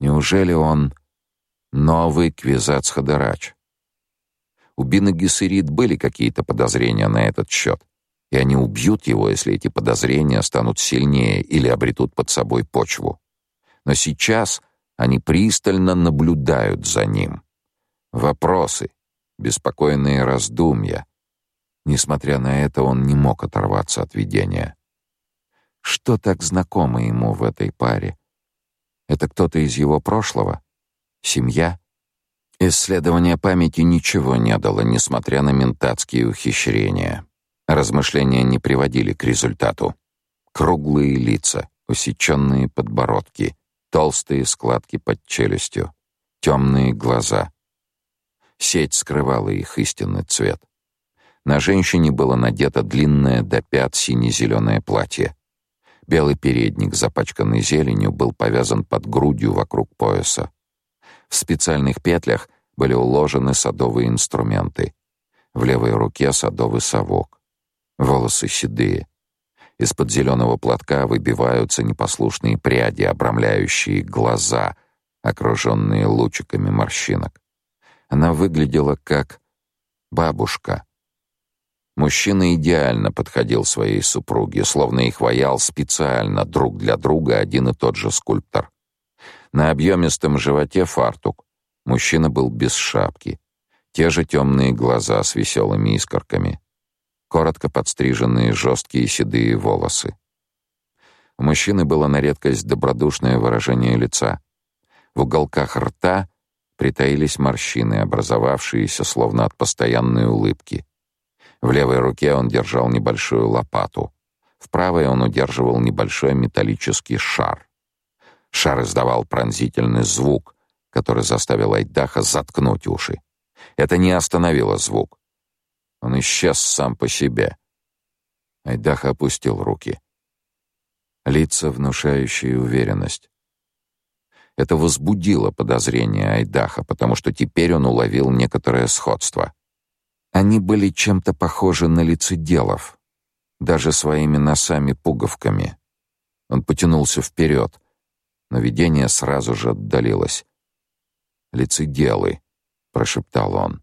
Неужели он новый Квизац Хадарач? У Бина Гессерит были какие-то подозрения на этот счет, и они убьют его, если эти подозрения станут сильнее или обретут под собой почву. Но сейчас они пристально наблюдают за ним. Вопросы, беспокойные раздумья. Несмотря на это, он не мог оторваться от видения. Что так знакомо ему в этой паре? Это кто-то из его прошлого? Семья? Исследование памяти ничего не дало, несмотря на ментатские ухищрения. Размышления не приводили к результату. Круглые лица, усеченные подбородки, толстые складки под челюстью, темные глаза. Сеть скрывала их истинный цвет. На женщине было надето длинное до пят сине-зеленое платье. Белый передник, запачканный зеленью, был повязан под грудью вокруг пояса. В специальных петлях были уложены садовые инструменты. В левой руке садовый совок. Волосы седые, из-под зеленого платка выбиваются непослушные пряди, обрамляющие глаза, окруженные лучиками морщинок. Она выглядела как бабушка. Мужчина идеально подходил своей супруге, словно их ваял специально друг для друга один и тот же скульптор. На объемистом животе фартук. Мужчина был без шапки. Те же темные глаза с веселыми искорками коротко подстриженные жесткие седые волосы. У мужчины было на редкость добродушное выражение лица. В уголках рта притаились морщины, образовавшиеся словно от постоянной улыбки. В левой руке он держал небольшую лопату. В правой он удерживал небольшой металлический шар. Шар издавал пронзительный звук, который заставил Айдаха заткнуть уши. Это не остановило звук. Он исчез сам по себе. Айдах опустил руки. Лица, внушающие уверенность. Это возбудило подозрение Айдаха, потому что теперь он уловил некоторое сходство. Они были чем-то похожи на лицеделов, даже своими носами-пуговками. Он потянулся вперед, но видение сразу же отдалилось. «Лицеделы», — прошептал он.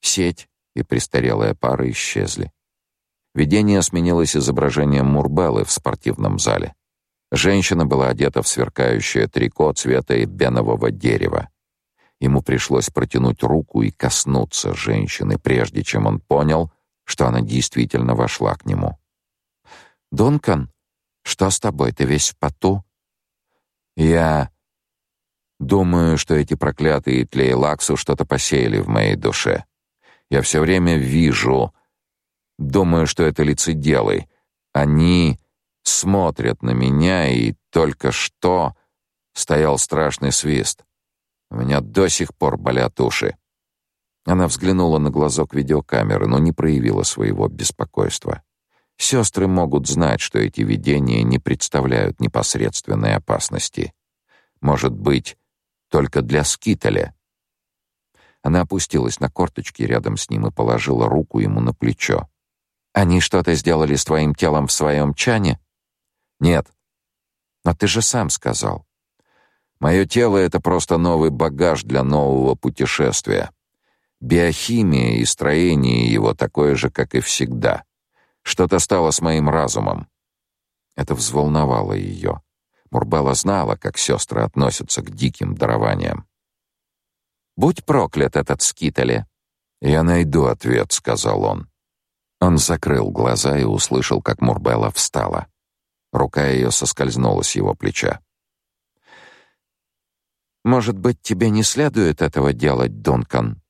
Сеть и престарелая пара исчезли. Видение сменилось изображением Мурбеллы в спортивном зале. Женщина была одета в сверкающее трико цвета эбенового дерева. Ему пришлось протянуть руку и коснуться женщины, прежде чем он понял, что она действительно вошла к нему. «Дункан, что с тобой? Ты весь в поту?» «Я...» «Думаю, что эти проклятые тлейлаксу что-то посеяли в моей душе. Я все время вижу, думаю, что это лицеделы. Они смотрят на меня, и только что стоял страшный свист. У меня до сих пор болят уши. Она взглянула на глазок видеокамеры, но не проявила своего беспокойства. Сестры могут знать, что эти видения не представляют непосредственной опасности. Может быть, только для Скиталя. Она опустилась на корточки рядом с ним и положила руку ему на плечо. Они что-то сделали с твоим телом в своем чане? Нет. Но ты же сам сказал. Мое тело это просто новый багаж для нового путешествия. Биохимия и строение его такое же, как и всегда. Что-то стало с моим разумом. Это взволновало ее. Мурбала знала, как сестры относятся к диким дарованиям. Будь проклят этот скитали. Я найду ответ, сказал он. Он закрыл глаза и услышал, как Мурбелла встала. Рука ее соскользнула с его плеча. Может быть, тебе не следует этого делать, Дункан?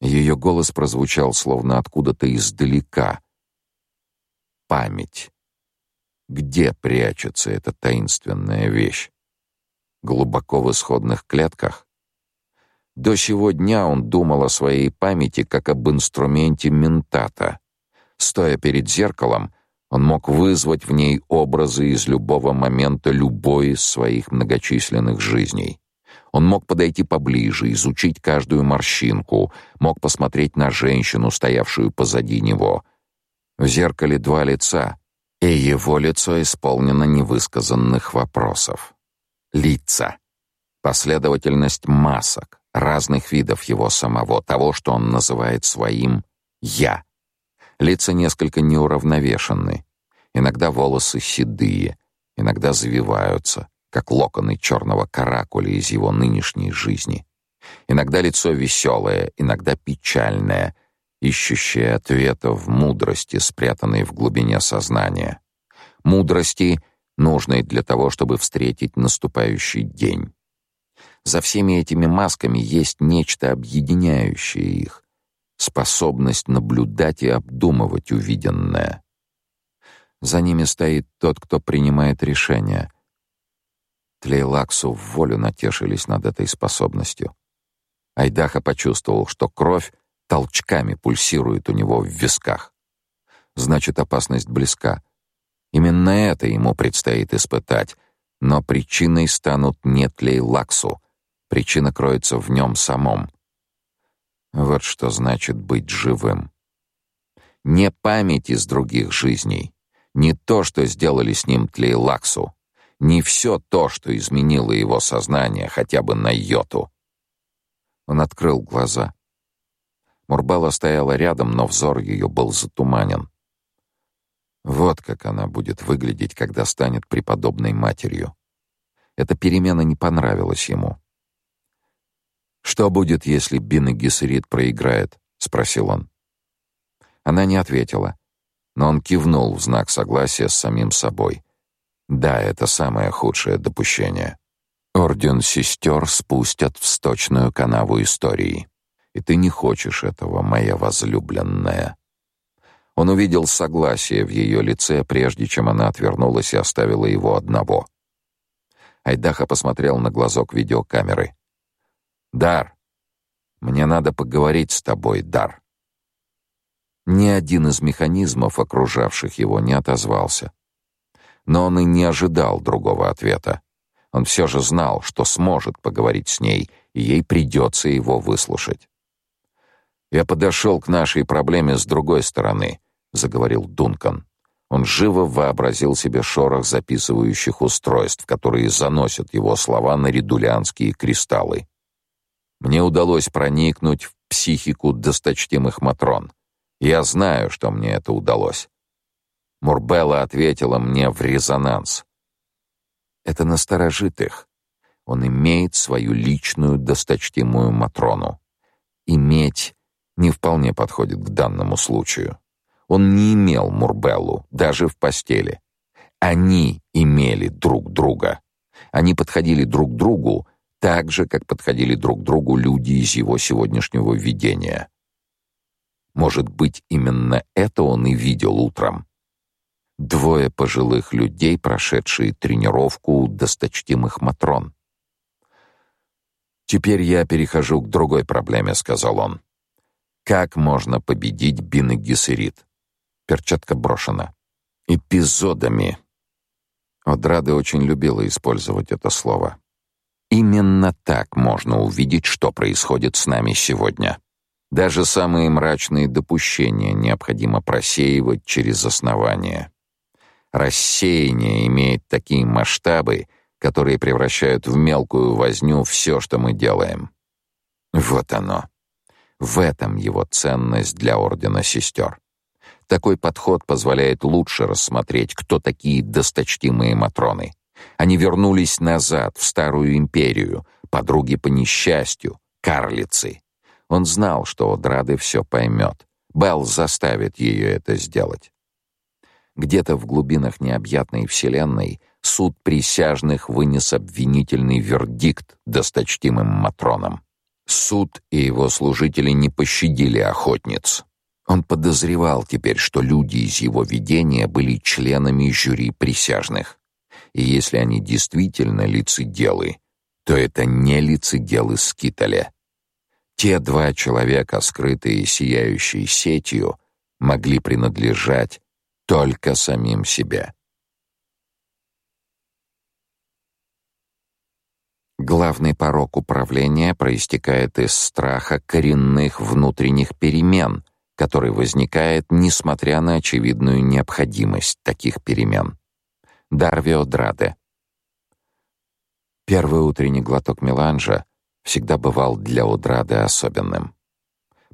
Ее голос прозвучал словно откуда-то издалека. Память. Где прячется эта таинственная вещь? Глубоко в исходных клетках? До сего дня он думал о своей памяти как об инструменте ментата. Стоя перед зеркалом, он мог вызвать в ней образы из любого момента любой из своих многочисленных жизней. Он мог подойти поближе, изучить каждую морщинку, мог посмотреть на женщину, стоявшую позади него. В зеркале два лица, и его лицо исполнено невысказанных вопросов. Лица. Последовательность масок, разных видов его самого, того, что он называет своим «я». Лица несколько неуравновешенны. Иногда волосы седые, иногда завиваются, как локоны черного каракуля из его нынешней жизни. Иногда лицо веселое, иногда печальное, ищущее ответа в мудрости, спрятанной в глубине сознания. Мудрости, нужной для того, чтобы встретить наступающий день. За всеми этими масками есть нечто объединяющее их, способность наблюдать и обдумывать увиденное. За ними стоит тот, кто принимает решения. Тлейлаксу в волю натешились над этой способностью. Айдаха почувствовал, что кровь толчками пульсирует у него в висках. Значит, опасность близка. Именно это ему предстоит испытать, но причиной станут не Тлейлаксу. Причина кроется в нем самом. Вот что значит быть живым. Не память из других жизней, не то, что сделали с ним Тлейлаксу, не все то, что изменило его сознание хотя бы на йоту. Он открыл глаза. Мурбала стояла рядом, но взор ее был затуманен. Вот как она будет выглядеть, когда станет преподобной матерью. Эта перемена не понравилась ему. Что будет, если Бин и Гессерит проиграет? спросил он. Она не ответила, но он кивнул в знак согласия с самим собой. Да, это самое худшее допущение. Орден сестер спустят в сточную канаву истории. И ты не хочешь этого, моя возлюбленная. Он увидел согласие в ее лице, прежде чем она отвернулась и оставила его одного. Айдаха посмотрел на глазок видеокамеры. Дар, мне надо поговорить с тобой, Дар. Ни один из механизмов, окружавших его, не отозвался. Но он и не ожидал другого ответа. Он все же знал, что сможет поговорить с ней, и ей придется его выслушать. «Я подошел к нашей проблеме с другой стороны», — заговорил Дункан. Он живо вообразил себе шорох записывающих устройств, которые заносят его слова на редулянские кристаллы. Мне удалось проникнуть в психику досточтимых матрон. Я знаю, что мне это удалось. Мурбелла ответила мне в резонанс. Это насторожит их. Он имеет свою личную досточтимую матрону. Иметь не вполне подходит к данному случаю. Он не имел Мурбеллу даже в постели. Они имели друг друга. Они подходили друг другу так же, как подходили друг другу люди из его сегодняшнего видения. Может быть, именно это он и видел утром. Двое пожилых людей, прошедшие тренировку у досточтимых матрон. «Теперь я перехожу к другой проблеме», — сказал он. «Как можно победить Бин Перчатка брошена. «Эпизодами». Одрада очень любила использовать это слово. Именно так можно увидеть, что происходит с нами сегодня. Даже самые мрачные допущения необходимо просеивать через основание. Рассеяние имеет такие масштабы, которые превращают в мелкую возню все, что мы делаем. Вот оно. В этом его ценность для ордена сестер. Такой подход позволяет лучше рассмотреть, кто такие досточтимые матроны. Они вернулись назад, в старую империю, подруги по несчастью, карлицы. Он знал, что Одрады все поймет. Белл заставит ее это сделать. Где-то в глубинах необъятной вселенной суд присяжных вынес обвинительный вердикт досточтимым матронам. Суд и его служители не пощадили охотниц. Он подозревал теперь, что люди из его видения были членами жюри присяжных. И если они действительно лицеделы, то это не лицеделы Скиталя. Те два человека, скрытые сияющей сетью, могли принадлежать только самим себе. Главный порок управления проистекает из страха коренных внутренних перемен, который возникает несмотря на очевидную необходимость таких перемен. Дарвио Драде. Первый утренний глоток меланжа всегда бывал для Удрады особенным.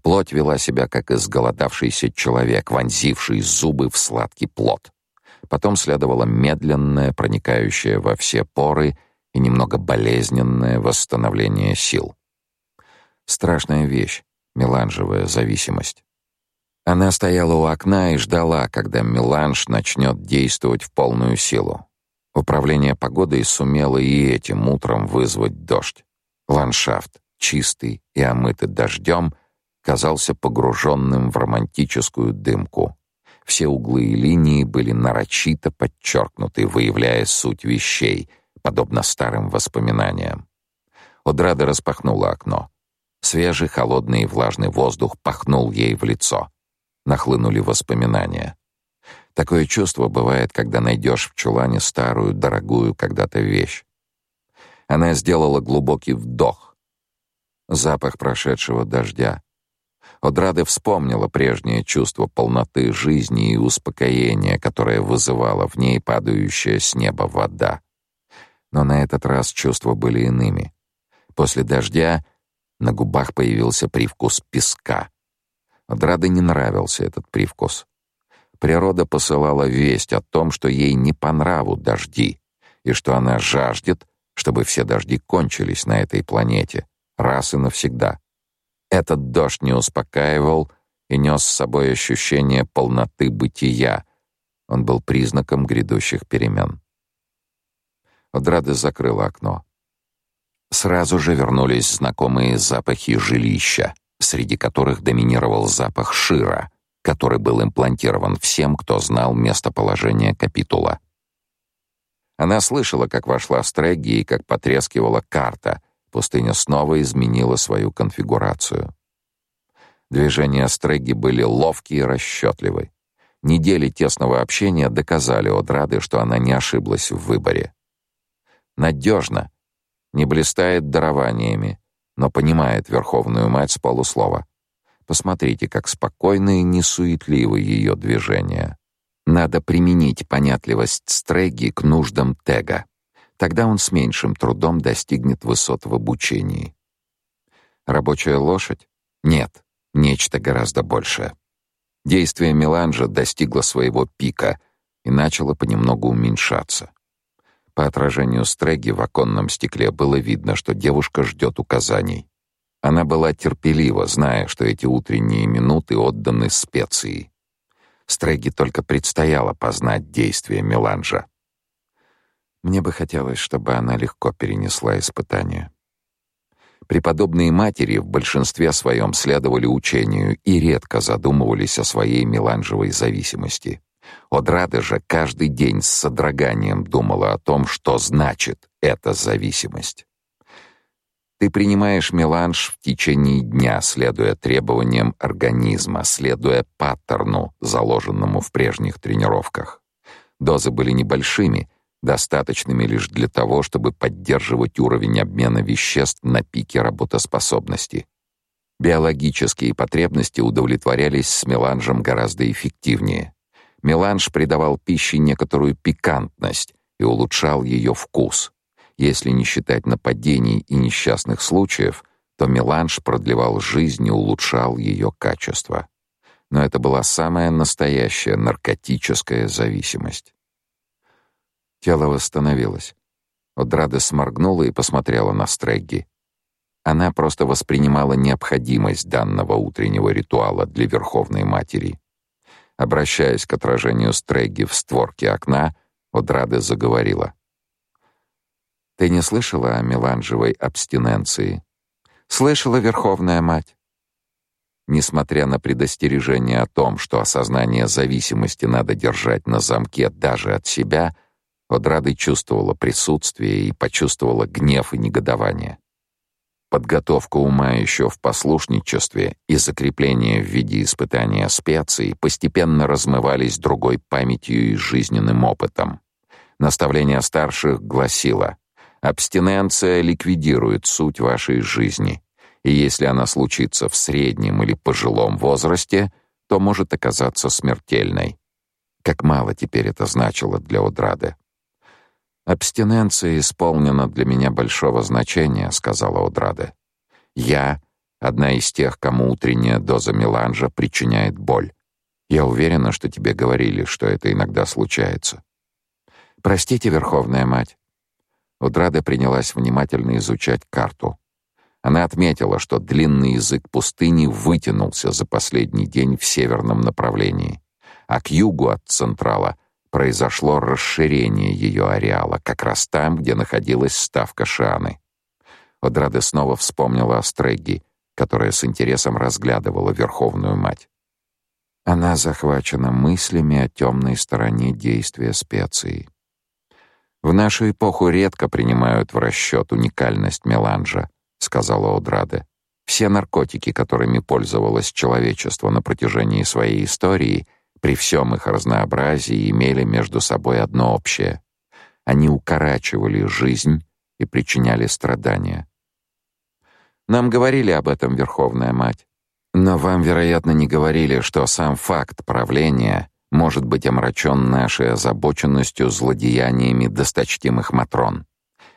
Плоть вела себя как изголодавшийся человек, вонзивший зубы в сладкий плод. Потом следовало медленное, проникающее во все поры и немного болезненное восстановление сил. Страшная вещь меланжевая зависимость. Она стояла у окна и ждала, когда меланж начнет действовать в полную силу. Управление погодой сумело и этим утром вызвать дождь. Ландшафт, чистый и омытый дождем, казался погруженным в романтическую дымку. Все углы и линии были нарочито подчеркнуты, выявляя суть вещей, подобно старым воспоминаниям. Одрада распахнула окно. Свежий, холодный и влажный воздух пахнул ей в лицо. Нахлынули воспоминания. Такое чувство бывает, когда найдешь в чулане старую, дорогую когда-то вещь. Она сделала глубокий вдох. Запах прошедшего дождя, Одрада вспомнила прежнее чувство полноты жизни и успокоения, которое вызывало в ней падающая с неба вода. Но на этот раз чувства были иными. После дождя на губах появился привкус песка. Одраде не нравился этот привкус. Природа посылала весть о том, что ей не по нраву дожди, и что она жаждет, чтобы все дожди кончились на этой планете раз и навсегда. Этот дождь не успокаивал и нес с собой ощущение полноты бытия. Он был признаком грядущих перемен. Одрада закрыла окно. Сразу же вернулись знакомые запахи жилища, среди которых доминировал запах шира, который был имплантирован всем, кто знал местоположение капитула. Она слышала, как вошла Стрэгги и как потрескивала карта — Пустыня снова изменила свою конфигурацию. Движения Стреги были ловкие и расчетливы. Недели тесного общения доказали Одрады, что она не ошиблась в выборе. Надежно, не блистает дарованиями, но понимает Верховную Мать с полуслова. Посмотрите, как спокойны и несуетливы ее движения. Надо применить понятливость Стреги к нуждам Тега. Тогда он с меньшим трудом достигнет высот в обучении. Рабочая лошадь? Нет, нечто гораздо большее. Действие меланжа достигло своего пика и начало понемногу уменьшаться. По отражению стреги в оконном стекле было видно, что девушка ждет указаний. Она была терпелива, зная, что эти утренние минуты отданы специи. Стреги только предстояло познать действие меланжа. Мне бы хотелось, чтобы она легко перенесла испытание. Преподобные матери в большинстве своем следовали учению и редко задумывались о своей меланжевой зависимости. Одрада же каждый день с содроганием думала о том, что значит эта зависимость. Ты принимаешь меланж в течение дня, следуя требованиям организма, следуя паттерну, заложенному в прежних тренировках. Дозы были небольшими, достаточными лишь для того, чтобы поддерживать уровень обмена веществ на пике работоспособности. Биологические потребности удовлетворялись с меланжем гораздо эффективнее. Меланж придавал пище некоторую пикантность и улучшал ее вкус. Если не считать нападений и несчастных случаев, то меланж продлевал жизнь и улучшал ее качество. Но это была самая настоящая наркотическая зависимость. Тело восстановилось. Одрада сморгнула и посмотрела на Стрэгги. Она просто воспринимала необходимость данного утреннего ритуала для Верховной Матери. Обращаясь к отражению Стрэгги в створке окна, Одрада заговорила. «Ты не слышала о меланжевой абстиненции?» «Слышала, Верховная Мать». Несмотря на предостережение о том, что осознание зависимости надо держать на замке даже от себя, Одрады чувствовала присутствие и почувствовала гнев и негодование. Подготовка ума еще в послушничестве и закрепление в виде испытания специй постепенно размывались другой памятью и жизненным опытом. Наставление старших гласило: абстиненция ликвидирует суть вашей жизни, и если она случится в среднем или пожилом возрасте, то может оказаться смертельной. Как мало теперь это значило для Одрады. «Абстиненция исполнена для меня большого значения», — сказала Одрада. «Я — одна из тех, кому утренняя доза меланжа причиняет боль. Я уверена, что тебе говорили, что это иногда случается». «Простите, Верховная Мать». Одрада принялась внимательно изучать карту. Она отметила, что длинный язык пустыни вытянулся за последний день в северном направлении, а к югу от Централа произошло расширение ее ареала, как раз там, где находилась ставка Шаны. Одраде снова вспомнила о Стрегги, которая с интересом разглядывала Верховную Мать. Она захвачена мыслями о темной стороне действия специи. В нашу эпоху редко принимают в расчет уникальность меланжа, сказала Одраде. Все наркотики, которыми пользовалось человечество на протяжении своей истории, при всем их разнообразии имели между собой одно общее. Они укорачивали жизнь и причиняли страдания. Нам говорили об этом Верховная Мать. Но вам, вероятно, не говорили, что сам факт правления может быть омрачен нашей озабоченностью злодеяниями досточтимых матрон.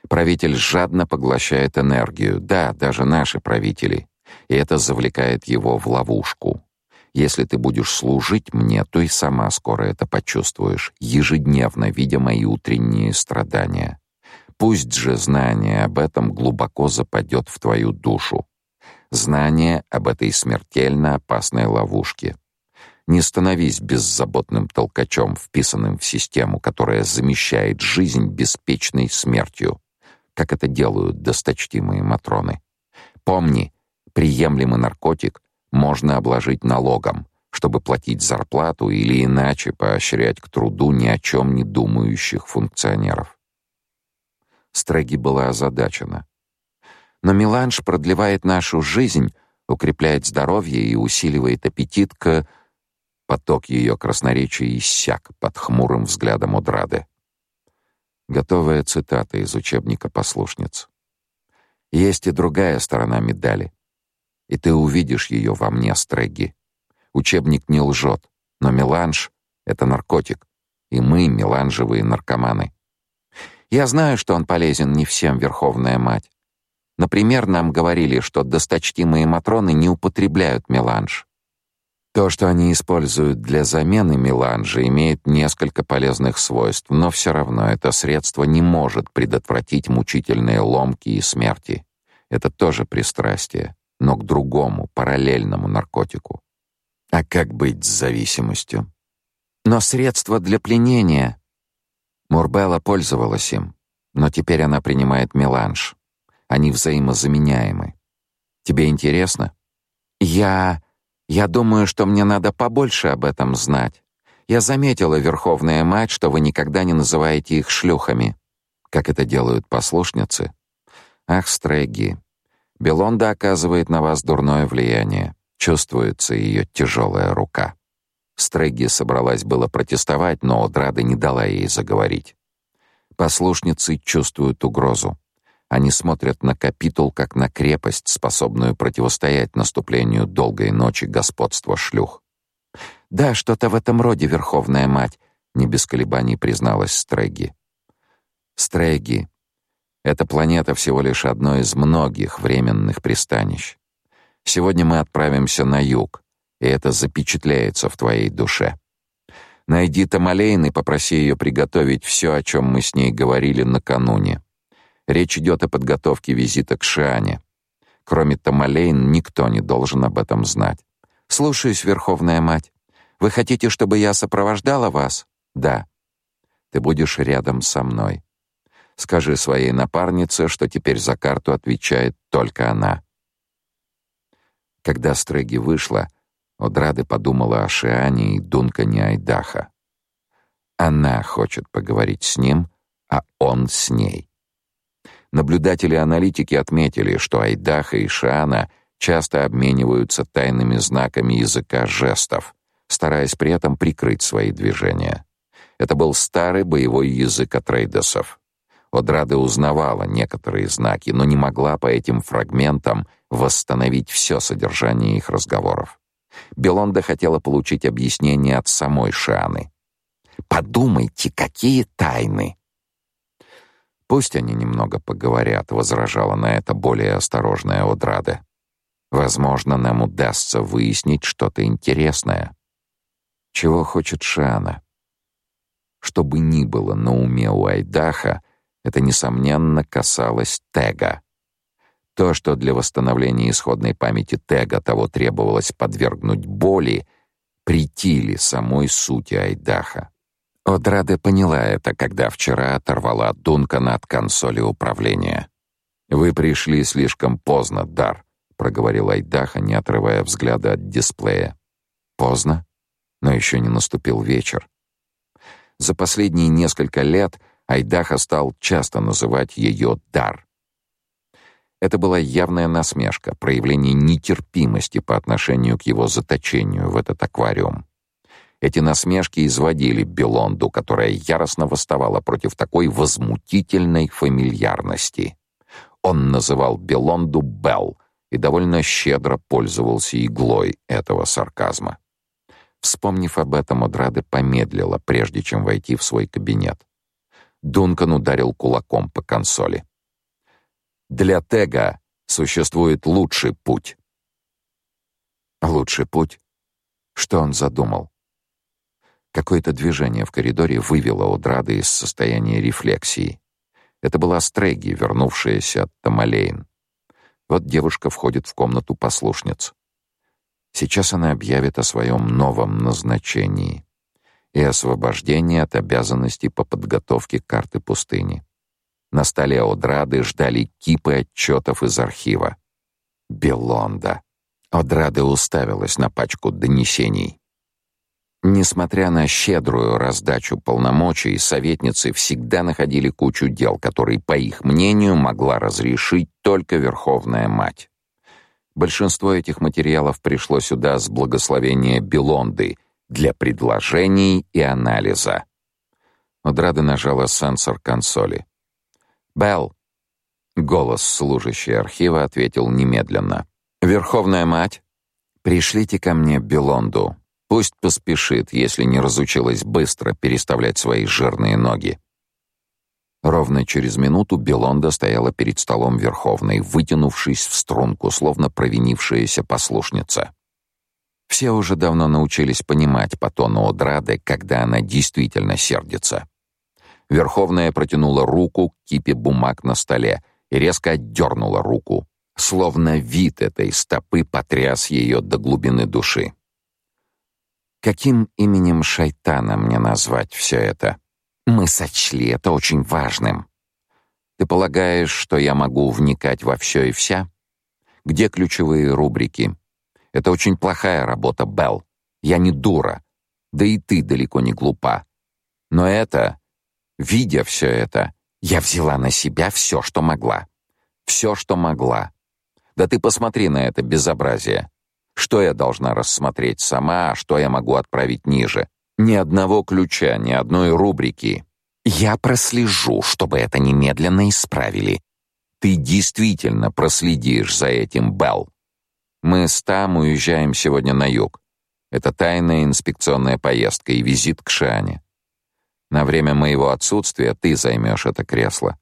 Правитель жадно поглощает энергию, да, даже наши правители, и это завлекает его в ловушку. Если ты будешь служить мне, то и сама скоро это почувствуешь, ежедневно видя мои утренние страдания. Пусть же знание об этом глубоко западет в твою душу. Знание об этой смертельно опасной ловушке. Не становись беззаботным толкачом, вписанным в систему, которая замещает жизнь беспечной смертью, как это делают досточтимые матроны. Помни, приемлемый наркотик можно обложить налогом, чтобы платить зарплату или иначе поощрять к труду ни о чем не думающих функционеров. Стреги была озадачена. Но меланж продлевает нашу жизнь, укрепляет здоровье и усиливает аппетит к... Поток ее красноречия иссяк под хмурым взглядом Удрады. Готовая цитата из учебника послушниц. Есть и другая сторона медали и ты увидишь ее во мне, Стрэгги. Учебник не лжет, но меланж — это наркотик, и мы — меланжевые наркоманы. Я знаю, что он полезен не всем, Верховная Мать. Например, нам говорили, что досточтимые матроны не употребляют меланж. То, что они используют для замены меланжа, имеет несколько полезных свойств, но все равно это средство не может предотвратить мучительные ломки и смерти. Это тоже пристрастие но к другому, параллельному наркотику. А как быть с зависимостью? Но средство для пленения. Мурбелла пользовалась им, но теперь она принимает меланж. Они взаимозаменяемы. Тебе интересно? Я... Я думаю, что мне надо побольше об этом знать. Я заметила, Верховная Мать, что вы никогда не называете их шлюхами, как это делают послушницы. Ах, Стрэгги, Белонда оказывает на вас дурное влияние. Чувствуется ее тяжелая рука. Стрэгги собралась было протестовать, но Одрада не дала ей заговорить. Послушницы чувствуют угрозу. Они смотрят на капитул как на крепость, способную противостоять наступлению долгой ночи господства шлюх. «Да, что-то в этом роде, Верховная Мать», — не без колебаний призналась Стрэгги. «Стрэгги, эта планета всего лишь одно из многих временных пристанищ. Сегодня мы отправимся на юг, и это запечатляется в твоей душе. Найди Тамалейн и попроси ее приготовить все, о чем мы с ней говорили накануне. Речь идет о подготовке визита к Шиане. Кроме Тамалейн, никто не должен об этом знать. Слушаюсь, Верховная Мать. Вы хотите, чтобы я сопровождала вас? Да. Ты будешь рядом со мной. Скажи своей напарнице, что теперь за карту отвечает только она. Когда Стреги вышла, Одрады подумала о Шиане и Дункане Айдаха. Она хочет поговорить с ним, а он с ней. Наблюдатели-аналитики отметили, что Айдаха и Шиана часто обмениваются тайными знаками языка жестов, стараясь при этом прикрыть свои движения. Это был старый боевой язык атрейдесов. Одрада узнавала некоторые знаки, но не могла по этим фрагментам восстановить все содержание их разговоров. Белонда хотела получить объяснение от самой Шианы. «Подумайте, какие тайны!» «Пусть они немного поговорят», — возражала на это более осторожная Одрада. «Возможно, нам удастся выяснить что-то интересное». Чего хочет Шиана? Что бы ни было на уме у Айдаха, это, несомненно, касалось Тега. То, что для восстановления исходной памяти Тега того требовалось подвергнуть боли, притили самой сути Айдаха. Одраде поняла это, когда вчера оторвала Дункана от консоли управления. «Вы пришли слишком поздно, Дар», — проговорил Айдаха, не отрывая взгляда от дисплея. «Поздно? Но еще не наступил вечер». За последние несколько лет Айдаха стал часто называть ее Дар. Это была явная насмешка, проявление нетерпимости по отношению к его заточению в этот аквариум. Эти насмешки изводили Белонду, которая яростно восставала против такой возмутительной фамильярности. Он называл Белонду Белл и довольно щедро пользовался иглой этого сарказма. Вспомнив об этом, Одрада помедлила, прежде чем войти в свой кабинет. Дункан ударил кулаком по консоли. Для Тега существует лучший путь. Лучший путь? Что он задумал? Какое-то движение в коридоре вывело Одрады из состояния рефлексии. Это была Стреги, вернувшаяся от Тамалейн. Вот девушка входит в комнату послушниц. Сейчас она объявит о своем новом назначении и освобождение от обязанностей по подготовке карты пустыни. На столе Одрады ждали кипы отчетов из архива. Белонда. Одрада уставилась на пачку донесений. Несмотря на щедрую раздачу полномочий, советницы всегда находили кучу дел, которые, по их мнению, могла разрешить только Верховная Мать. Большинство этих материалов пришло сюда с благословения Белонды — для предложений и анализа. Одрада нажала сенсор консоли. «Белл!» Голос служащей архива ответил немедленно. «Верховная мать, пришлите ко мне Белонду. Пусть поспешит, если не разучилась быстро переставлять свои жирные ноги». Ровно через минуту Белонда стояла перед столом Верховной, вытянувшись в струнку, словно провинившаяся послушница. Все уже давно научились понимать по тону Одрады, когда она действительно сердится. Верховная протянула руку к кипе бумаг на столе и резко отдернула руку, словно вид этой стопы потряс ее до глубины души. Каким именем шайтана мне назвать все это? Мы сочли это очень важным. Ты полагаешь, что я могу вникать во все и вся? Где ключевые рубрики? Это очень плохая работа, Белл. Я не дура. Да и ты далеко не глупа. Но это, видя все это, я взяла на себя все, что могла. Все, что могла. Да ты посмотри на это безобразие. Что я должна рассмотреть сама, а что я могу отправить ниже? Ни одного ключа, ни одной рубрики. Я прослежу, чтобы это немедленно исправили. Ты действительно проследишь за этим, Белл. Мы с Там уезжаем сегодня на юг. Это тайная инспекционная поездка и визит к Шане. На время моего отсутствия ты займешь это кресло.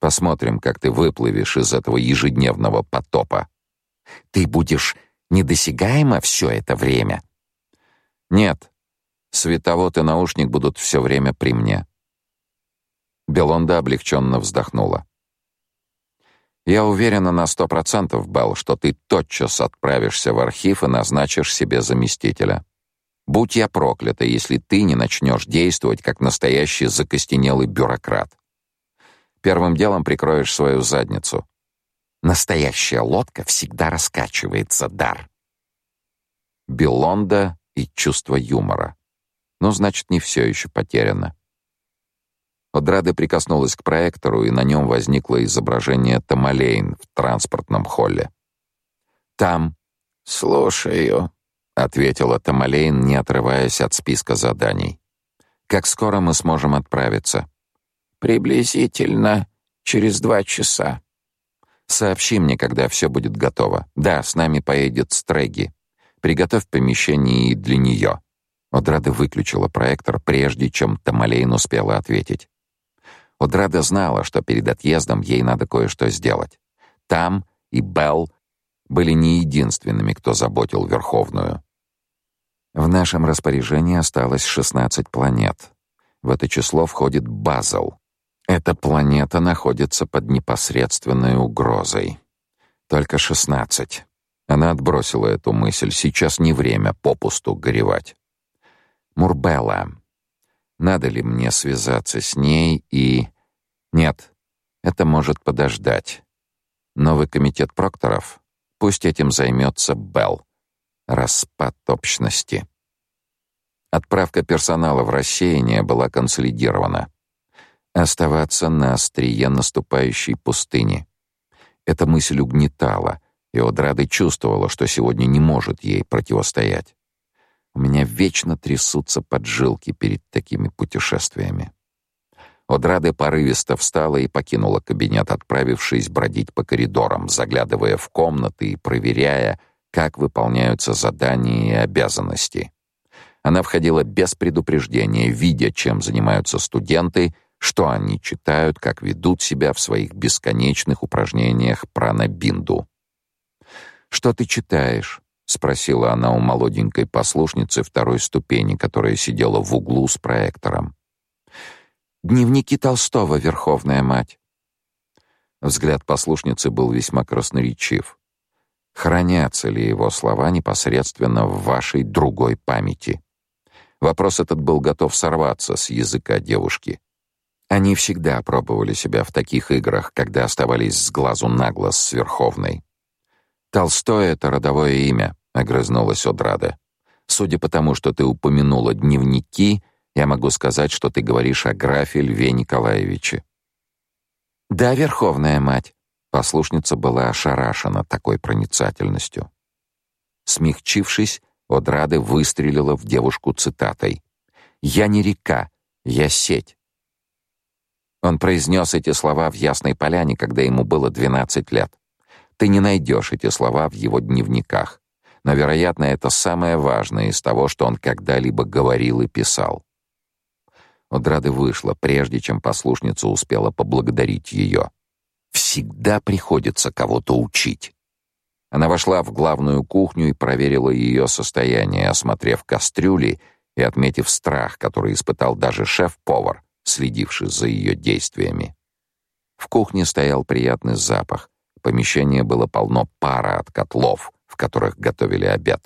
Посмотрим, как ты выплывешь из этого ежедневного потопа. Ты будешь недосягаема все это время? Нет. Световод и наушник будут все время при мне. Белонда облегченно вздохнула. Я уверена на сто процентов, Белл, что ты тотчас отправишься в архив и назначишь себе заместителя. Будь я проклята, если ты не начнешь действовать как настоящий закостенелый бюрократ. Первым делом прикроешь свою задницу. Настоящая лодка всегда раскачивается, дар. Белонда и чувство юмора. Ну, значит, не все еще потеряно. Одрада прикоснулась к проектору, и на нем возникло изображение Тамалейн в транспортном холле. «Там». «Слушаю», — ответила Тамалейн, не отрываясь от списка заданий. «Как скоро мы сможем отправиться?» «Приблизительно через два часа». «Сообщи мне, когда все будет готово. Да, с нами поедет Стреги. Приготовь помещение и для нее». Одрада выключила проектор, прежде чем Тамалейн успела ответить. Одрада знала, что перед отъездом ей надо кое-что сделать. Там и Белл были не единственными, кто заботил Верховную. В нашем распоряжении осталось 16 планет. В это число входит Базел. Эта планета находится под непосредственной угрозой. Только 16. Она отбросила эту мысль. Сейчас не время попусту горевать. Мурбелла. Надо ли мне связаться с ней и... Нет, это может подождать. Новый комитет прокторов? Пусть этим займется Белл. Распад общности. Отправка персонала в рассеяние была консолидирована. Оставаться на острие наступающей пустыни. Эта мысль угнетала, и Одрада чувствовала, что сегодня не может ей противостоять. У меня вечно трясутся поджилки перед такими путешествиями. Одрада порывисто встала и покинула кабинет, отправившись бродить по коридорам, заглядывая в комнаты и проверяя, как выполняются задания и обязанности. Она входила без предупреждения, видя, чем занимаются студенты, что они читают, как ведут себя в своих бесконечных упражнениях пранабинду. «Что ты читаешь?» — спросила она у молоденькой послушницы второй ступени, которая сидела в углу с проектором. Дневники Толстого, Верховная мать. Взгляд послушницы был весьма красноречив. Хранятся ли его слова непосредственно в вашей другой памяти? Вопрос этот был готов сорваться с языка девушки. Они всегда пробовали себя в таких играх, когда оставались с глазу на глаз с Верховной. Толстой — это родовое имя, — огрызнулась Одрада. Судя по тому, что ты упомянула дневники, я могу сказать, что ты говоришь о графе Льве Николаевиче. Да, верховная мать. Послушница была ошарашена такой проницательностью. Смягчившись, Одрада выстрелила в девушку цитатой: "Я не река, я сеть". Он произнес эти слова в Ясной Поляне, когда ему было 12 лет. Ты не найдешь эти слова в его дневниках, но, вероятно, это самое важное из того, что он когда-либо говорил и писал. Одрады вышла, прежде чем послушница успела поблагодарить ее. Всегда приходится кого-то учить. Она вошла в главную кухню и проверила ее состояние, осмотрев кастрюли и отметив страх, который испытал даже шеф-повар, следивший за ее действиями. В кухне стоял приятный запах. Помещение было полно пара от котлов, которых готовили обед.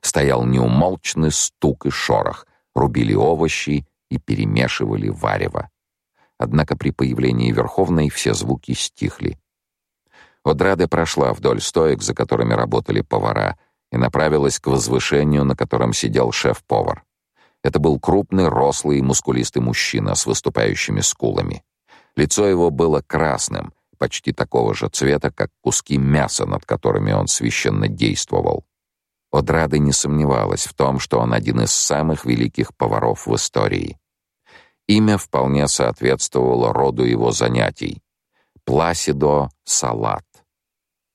Стоял неумолчный стук и шорох, рубили овощи и перемешивали варево. Однако при появлении Верховной все звуки стихли. Одрада прошла вдоль стоек, за которыми работали повара, и направилась к возвышению, на котором сидел шеф-повар. Это был крупный, рослый и мускулистый мужчина с выступающими скулами. Лицо его было красным, почти такого же цвета, как куски мяса, над которыми он священно действовал. Одрада не сомневалась в том, что он один из самых великих поваров в истории. Имя вполне соответствовало роду его занятий — Пласидо Салат.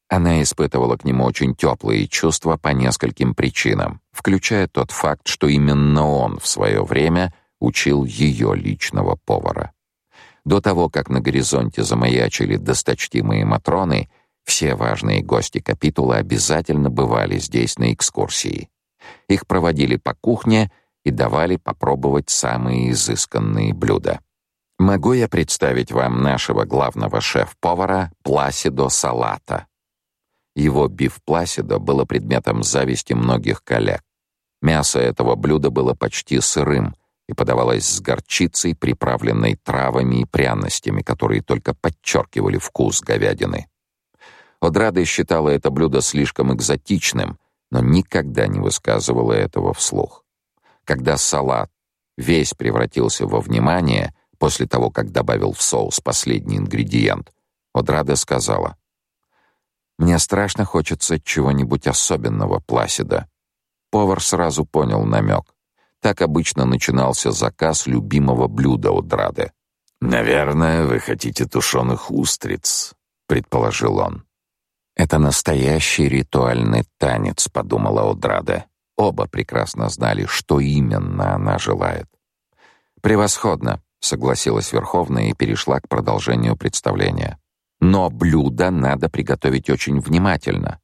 Она испытывала к нему очень теплые чувства по нескольким причинам, включая тот факт, что именно он в свое время учил ее личного повара. До того, как на горизонте замаячили досточтимые матроны, все важные гости капитула обязательно бывали здесь на экскурсии. Их проводили по кухне — и давали попробовать самые изысканные блюда. Могу я представить вам нашего главного шеф-повара Пласидо Салата. Его биф Пласидо было предметом зависти многих коллег. Мясо этого блюда было почти сырым и подавалось с горчицей, приправленной травами и пряностями, которые только подчеркивали вкус говядины. Одрада считала это блюдо слишком экзотичным, но никогда не высказывала этого вслух. Когда салат весь превратился во внимание, После того, как добавил в соус последний ингредиент, Одрада сказала: "Мне страшно хочется чего-нибудь особенного, Пласида". Повар сразу понял намек. Так обычно начинался заказ любимого блюда Одрады. «Наверное, вы хотите тушеных устриц», — предположил он. «Это настоящий ритуальный танец», — подумала Одрада. Оба прекрасно знали, что именно она желает. «Превосходно», — согласилась Верховная и перешла к продолжению представления. «Но блюдо надо приготовить очень внимательно.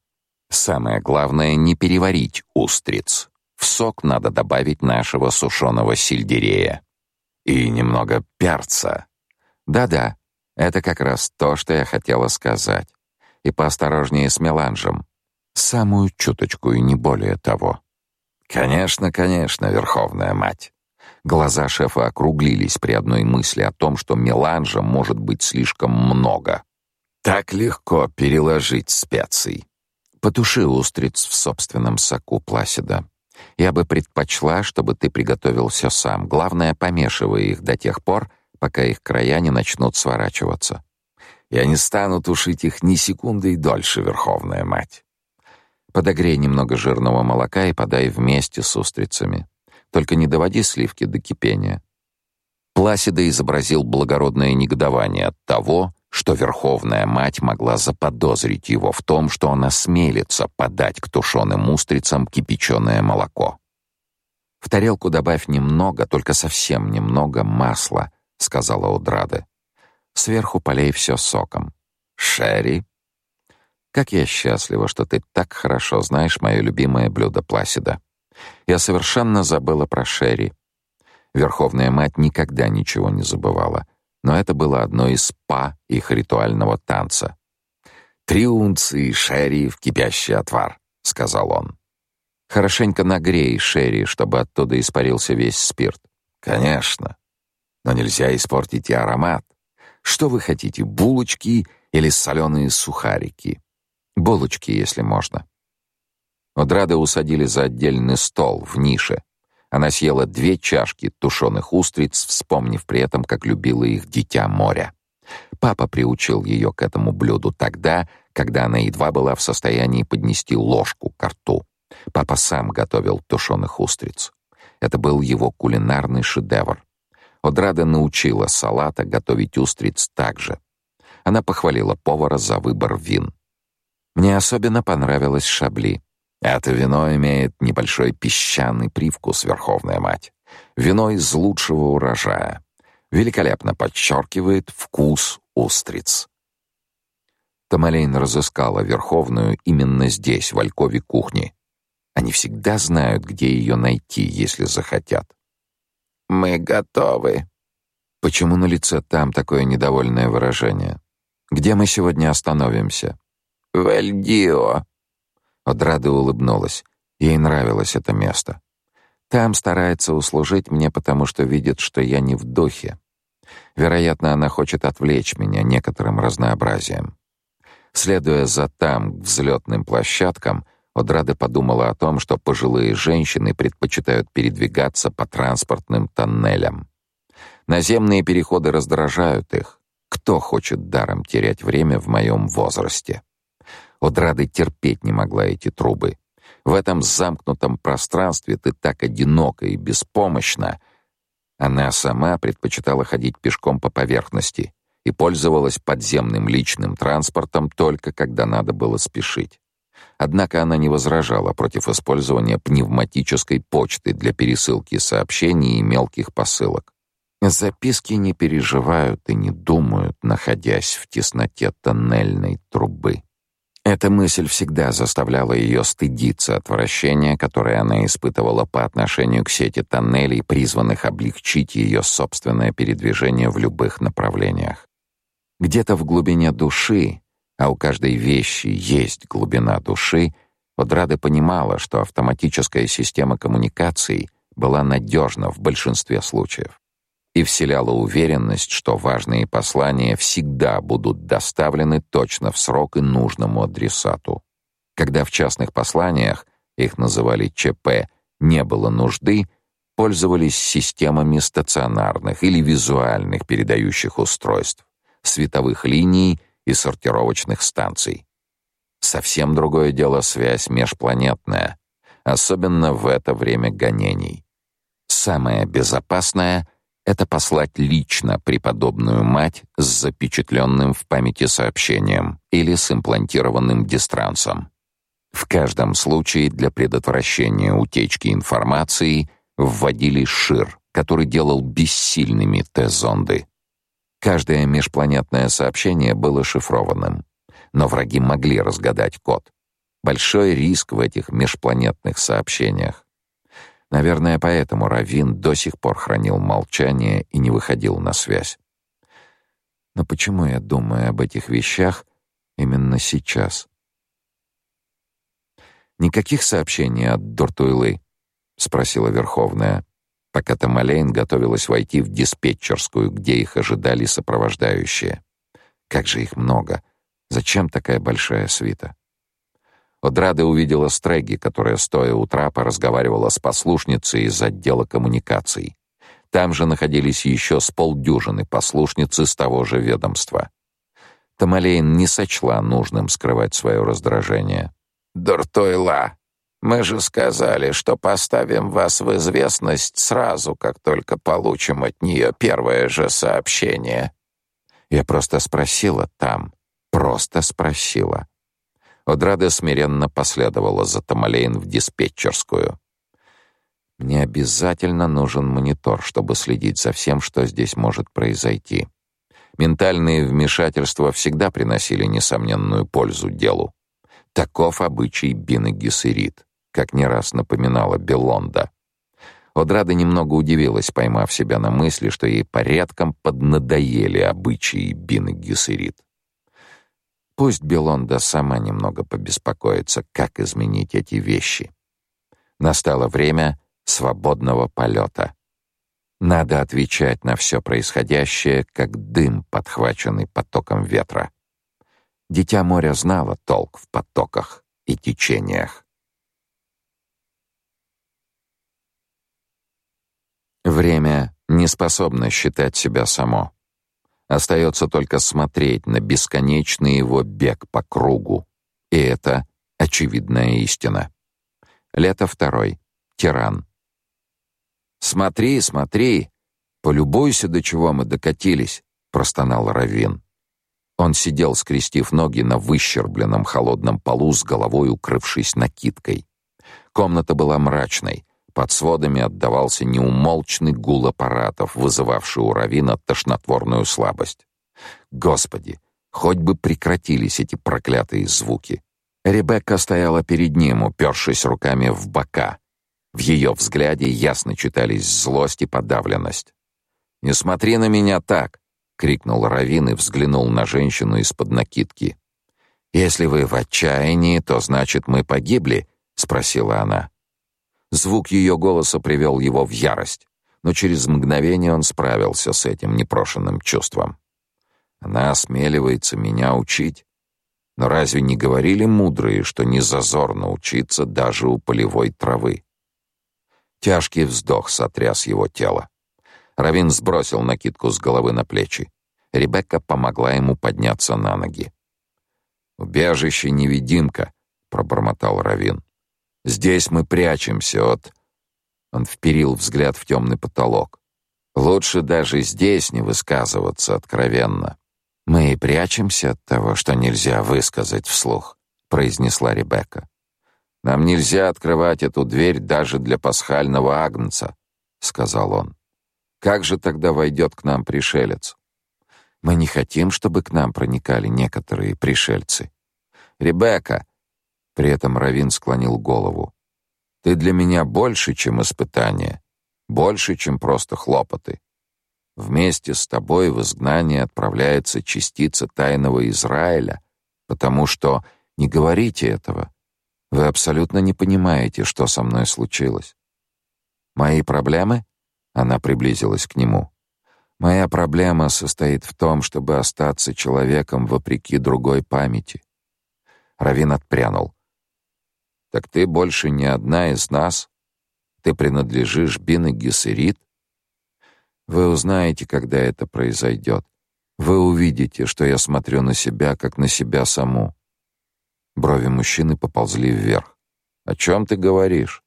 Самое главное — не переварить устриц. В сок надо добавить нашего сушеного сельдерея. И немного перца». «Да-да, это как раз то, что я хотела сказать. И поосторожнее с меланжем. Самую чуточку и не более того». Конечно, конечно, верховная мать. Глаза шефа округлились при одной мысли о том, что меланжа может быть слишком много. Так легко переложить специи. Потуши устриц в собственном соку, Пласида. Я бы предпочла, чтобы ты приготовился сам. Главное, помешивай их до тех пор, пока их края не начнут сворачиваться. Я не стану тушить их ни секунды дольше, Верховная Мать. Подогрей немного жирного молока и подай вместе с устрицами. Только не доводи сливки до кипения. Пласида изобразил благородное негодование от того, что Верховная Мать могла заподозрить его в том, что он осмелится подать к тушеным устрицам кипяченое молоко. «В тарелку добавь немного, только совсем немного масла», — сказала Удрада. «Сверху полей все соком». «Шерри?» Как я счастлива, что ты так хорошо знаешь мое любимое блюдо Пласида. Я совершенно забыла про Шерри. Верховная мать никогда ничего не забывала, но это было одно из па их ритуального танца. «Три унции Шерри в кипящий отвар», — сказал он. «Хорошенько нагрей Шерри, чтобы оттуда испарился весь спирт». «Конечно. Но нельзя испортить и аромат. Что вы хотите, булочки или соленые сухарики?» Булочки, если можно. Одрада усадили за отдельный стол в нише. Она съела две чашки тушеных устриц, вспомнив при этом, как любила их дитя моря. Папа приучил ее к этому блюду тогда, когда она едва была в состоянии поднести ложку к рту. Папа сам готовил тушеных устриц. Это был его кулинарный шедевр. Одрада научила салата готовить устриц так же. Она похвалила повара за выбор вин. Мне особенно понравилось шабли. Это вино имеет небольшой песчаный привкус, Верховная Мать. Вино из лучшего урожая. Великолепно подчеркивает вкус устриц. Тамалейн разыскала Верховную именно здесь, в Алькове кухни. Они всегда знают, где ее найти, если захотят. «Мы готовы». Почему на лице там такое недовольное выражение? Где мы сегодня остановимся? в Эльдио. Одрада улыбнулась. Ей нравилось это место. Там старается услужить мне, потому что видит, что я не в духе. Вероятно, она хочет отвлечь меня некоторым разнообразием. Следуя за там к взлетным площадкам, Одрада подумала о том, что пожилые женщины предпочитают передвигаться по транспортным тоннелям. Наземные переходы раздражают их. Кто хочет даром терять время в моем возрасте? Одрады терпеть не могла эти трубы. В этом замкнутом пространстве ты так одинока и беспомощна. Она сама предпочитала ходить пешком по поверхности и пользовалась подземным личным транспортом только когда надо было спешить. Однако она не возражала против использования пневматической почты для пересылки сообщений и мелких посылок. Записки не переживают и не думают, находясь в тесноте тоннельной трубы. Эта мысль всегда заставляла ее стыдиться отвращения, которое она испытывала по отношению к сети тоннелей, призванных облегчить ее собственное передвижение в любых направлениях. Где-то в глубине души, а у каждой вещи есть глубина души, Одрада понимала, что автоматическая система коммуникаций была надежна в большинстве случаев и вселяла уверенность, что важные послания всегда будут доставлены точно в срок и нужному адресату. Когда в частных посланиях, их называли ЧП, не было нужды, пользовались системами стационарных или визуальных передающих устройств, световых линий и сортировочных станций. Совсем другое дело связь межпланетная, особенно в это время гонений. Самое безопасное — это послать лично преподобную мать с запечатленным в памяти сообщением или с имплантированным дистрансом. В каждом случае для предотвращения утечки информации вводили шир, который делал бессильными Т-зонды. Каждое межпланетное сообщение было шифрованным, но враги могли разгадать код. Большой риск в этих межпланетных сообщениях. Наверное, поэтому Равин до сих пор хранил молчание и не выходил на связь. Но почему я думаю об этих вещах именно сейчас? Никаких сообщений от Дортуйлы, спросила Верховная, пока Тамалейн готовилась войти в диспетчерскую, где их ожидали сопровождающие. Как же их много. Зачем такая большая свита? Одрада увидела Стреги, которая, стоя у трапа, разговаривала с послушницей из отдела коммуникаций. Там же находились еще с полдюжины послушниц из того же ведомства. Тамалейн не сочла нужным скрывать свое раздражение. «Дуртойла, мы же сказали, что поставим вас в известность сразу, как только получим от нее первое же сообщение». Я просто спросила там, просто спросила. Одрада смиренно последовала за Тамалейн в диспетчерскую. Мне обязательно нужен монитор, чтобы следить за всем, что здесь может произойти. Ментальные вмешательства всегда приносили несомненную пользу делу. Таков обычай Бины Гессерит, как не раз напоминала Белонда. Одрада немного удивилась, поймав себя на мысли, что ей порядком поднадоели обычаи Бины Гессерит. Пусть Белонда сама немного побеспокоится, как изменить эти вещи. Настало время свободного полета. Надо отвечать на все происходящее, как дым, подхваченный потоком ветра. Дитя моря знало толк в потоках и течениях. Время не способно считать себя само. Остается только смотреть на бесконечный его бег по кругу. И это очевидная истина. Лето второй. Тиран. Смотри, смотри, полюбуйся, до чего мы докатились, простонал Равин. Он сидел, скрестив ноги на выщербленном холодном полу с головой укрывшись накидкой. Комната была мрачной. Под сводами отдавался неумолчный гул аппаратов, вызывавший у Равина тошнотворную слабость. Господи, хоть бы прекратились эти проклятые звуки. Ребекка стояла перед ним, упершись руками в бока. В ее взгляде ясно читались злость и подавленность. «Не смотри на меня так!» — крикнул Равин и взглянул на женщину из-под накидки. «Если вы в отчаянии, то значит мы погибли?» — спросила она. Звук ее голоса привел его в ярость, но через мгновение он справился с этим непрошенным чувством. Она осмеливается меня учить. Но разве не говорили мудрые, что не зазорно учиться даже у полевой травы? Тяжкий вздох сотряс его тело. Равин сбросил накидку с головы на плечи. Ребекка помогла ему подняться на ноги. «Убежище-невидимка», — пробормотал Равин. Здесь мы прячемся от...» Он вперил взгляд в темный потолок. «Лучше даже здесь не высказываться откровенно. Мы и прячемся от того, что нельзя высказать вслух», — произнесла Ребекка. «Нам нельзя открывать эту дверь даже для пасхального агнца», — сказал он. «Как же тогда войдет к нам пришелец?» «Мы не хотим, чтобы к нам проникали некоторые пришельцы». «Ребекка, при этом Равин склонил голову. Ты для меня больше, чем испытание, больше, чем просто хлопоты. Вместе с тобой в изгнание отправляется частица тайного Израиля, потому что не говорите этого. Вы абсолютно не понимаете, что со мной случилось. Мои проблемы? Она приблизилась к нему. Моя проблема состоит в том, чтобы остаться человеком вопреки другой памяти. Равин отпрянул. Так ты больше не одна из нас? Ты принадлежишь Бин Гессерит? Вы узнаете, когда это произойдет. Вы увидите, что я смотрю на себя, как на себя саму. Брови мужчины поползли вверх. О чем ты говоришь?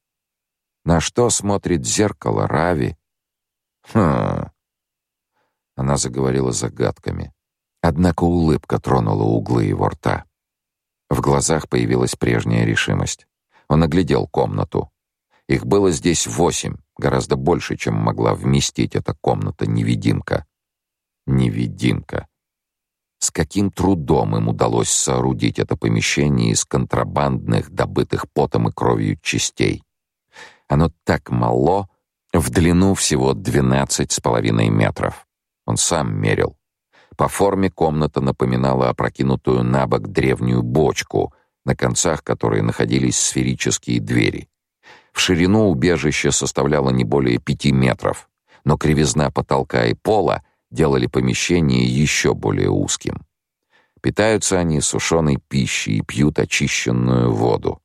На что смотрит зеркало Рави? Хм. Она заговорила загадками. Однако улыбка тронула углы его рта. В глазах появилась прежняя решимость. Он оглядел комнату. Их было здесь восемь, гораздо больше, чем могла вместить эта комната-невидимка. Невидимка. С каким трудом им удалось соорудить это помещение из контрабандных, добытых потом и кровью частей. Оно так мало, в длину всего двенадцать с половиной метров. Он сам мерил. По форме комната напоминала опрокинутую на бок древнюю бочку, на концах которой находились сферические двери. В ширину убежище составляло не более пяти метров, но кривизна потолка и пола делали помещение еще более узким. Питаются они сушеной пищей и пьют очищенную воду.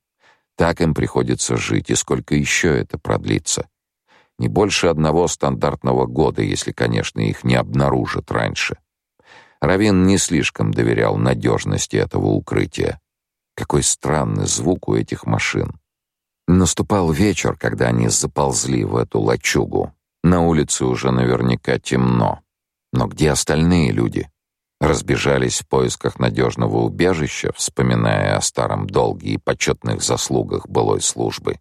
Так им приходится жить, и сколько еще это продлится? Не больше одного стандартного года, если, конечно, их не обнаружат раньше. Равин не слишком доверял надежности этого укрытия. Какой странный звук у этих машин. Наступал вечер, когда они заползли в эту лачугу. На улице уже наверняка темно. Но где остальные люди? Разбежались в поисках надежного убежища, вспоминая о старом долге и почетных заслугах былой службы.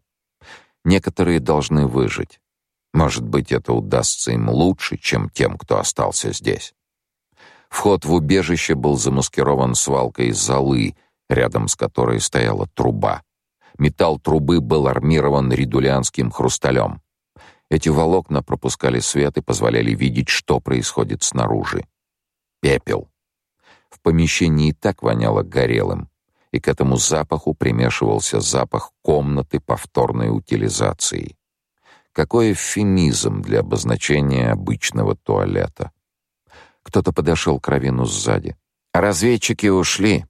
Некоторые должны выжить. Может быть, это удастся им лучше, чем тем, кто остался здесь. Вход в убежище был замаскирован свалкой золы, рядом с которой стояла труба. Металл трубы был армирован редулянским хрусталем. Эти волокна пропускали свет и позволяли видеть, что происходит снаружи. Пепел. В помещении так воняло горелым, и к этому запаху примешивался запах комнаты повторной утилизации. Какой эвфемизм для обозначения обычного туалета. Кто-то подошел к Равину сзади. Разведчики ушли.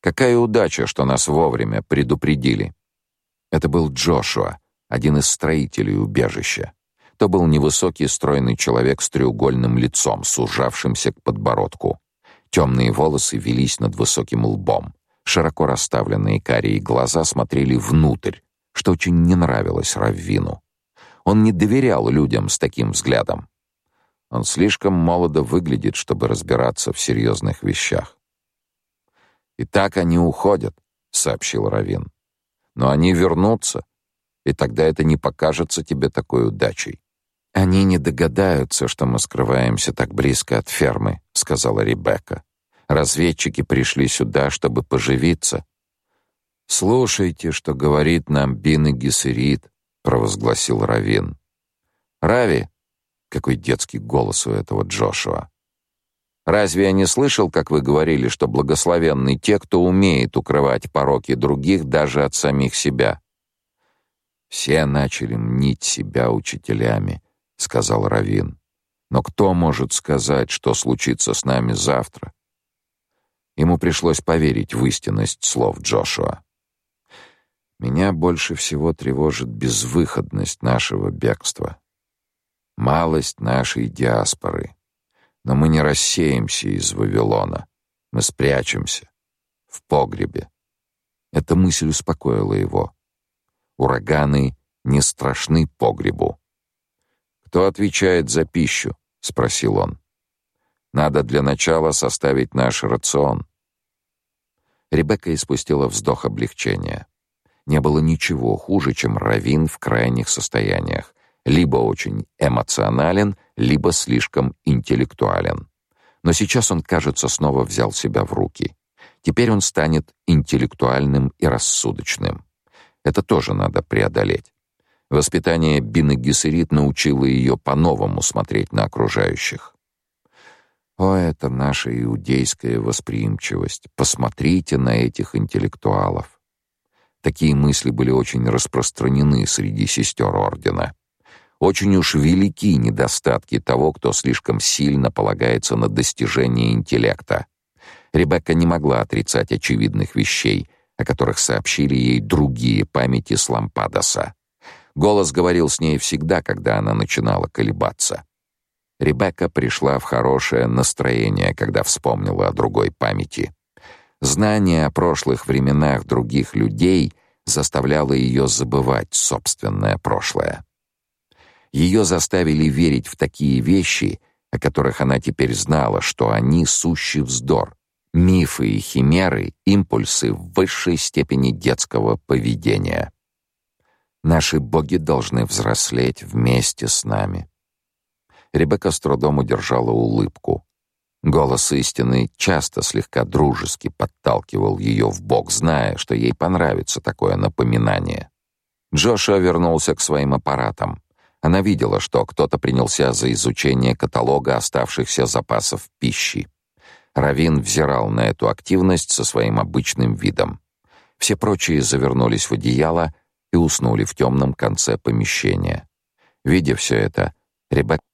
Какая удача, что нас вовремя предупредили. Это был Джошуа, один из строителей убежища. То был невысокий, стройный человек с треугольным лицом, сужавшимся к подбородку. Темные волосы велись над высоким лбом. Широко расставленные карие глаза смотрели внутрь, что очень не нравилось Раввину. Он не доверял людям с таким взглядом. Он слишком молодо выглядит, чтобы разбираться в серьезных вещах. «И так они уходят», — сообщил Равин. «Но они вернутся, и тогда это не покажется тебе такой удачей». Они не догадаются, что мы скрываемся так близко от фермы, сказала Ребекка. Разведчики пришли сюда, чтобы поживиться. Слушайте, что говорит нам Бин и Гессерит, провозгласил Равин. Рави, какой детский голос у этого Джошуа. Разве я не слышал, как вы говорили, что благословенны те, кто умеет укрывать пороки других даже от самих себя? Все начали мнить себя учителями сказал Равин. Но кто может сказать, что случится с нами завтра? Ему пришлось поверить в истинность слов Джошуа. Меня больше всего тревожит безвыходность нашего бегства. Малость нашей диаспоры. Но мы не рассеемся из Вавилона. Мы спрячемся в погребе. Эта мысль успокоила его. Ураганы не страшны погребу. «Кто отвечает за пищу?» — спросил он. «Надо для начала составить наш рацион». Ребекка испустила вздох облегчения. Не было ничего хуже, чем Равин в крайних состояниях. Либо очень эмоционален, либо слишком интеллектуален. Но сейчас он, кажется, снова взял себя в руки. Теперь он станет интеллектуальным и рассудочным. Это тоже надо преодолеть. Воспитание Бины Гессерит научило ее по-новому смотреть на окружающих. О, это наша иудейская восприимчивость. Посмотрите на этих интеллектуалов. Такие мысли были очень распространены среди сестер ордена. Очень уж велики недостатки того, кто слишком сильно полагается на достижение интеллекта. Ребекка не могла отрицать очевидных вещей, о которых сообщили ей другие памяти Слампадоса. Голос говорил с ней всегда, когда она начинала колебаться. Ребекка пришла в хорошее настроение, когда вспомнила о другой памяти. Знание о прошлых временах других людей заставляло ее забывать собственное прошлое. Ее заставили верить в такие вещи, о которых она теперь знала, что они сущий вздор, мифы и химеры, импульсы в высшей степени детского поведения. Наши боги должны взрослеть вместе с нами. Ребекка с трудом удержала улыбку. Голос истины часто слегка дружески подталкивал ее в бок, зная, что ей понравится такое напоминание. Джоша вернулся к своим аппаратам. Она видела, что кто-то принялся за изучение каталога оставшихся запасов пищи. Равин взирал на эту активность со своим обычным видом. Все прочие завернулись в одеяло и уснули в темном конце помещения. Видя все это, Ребекка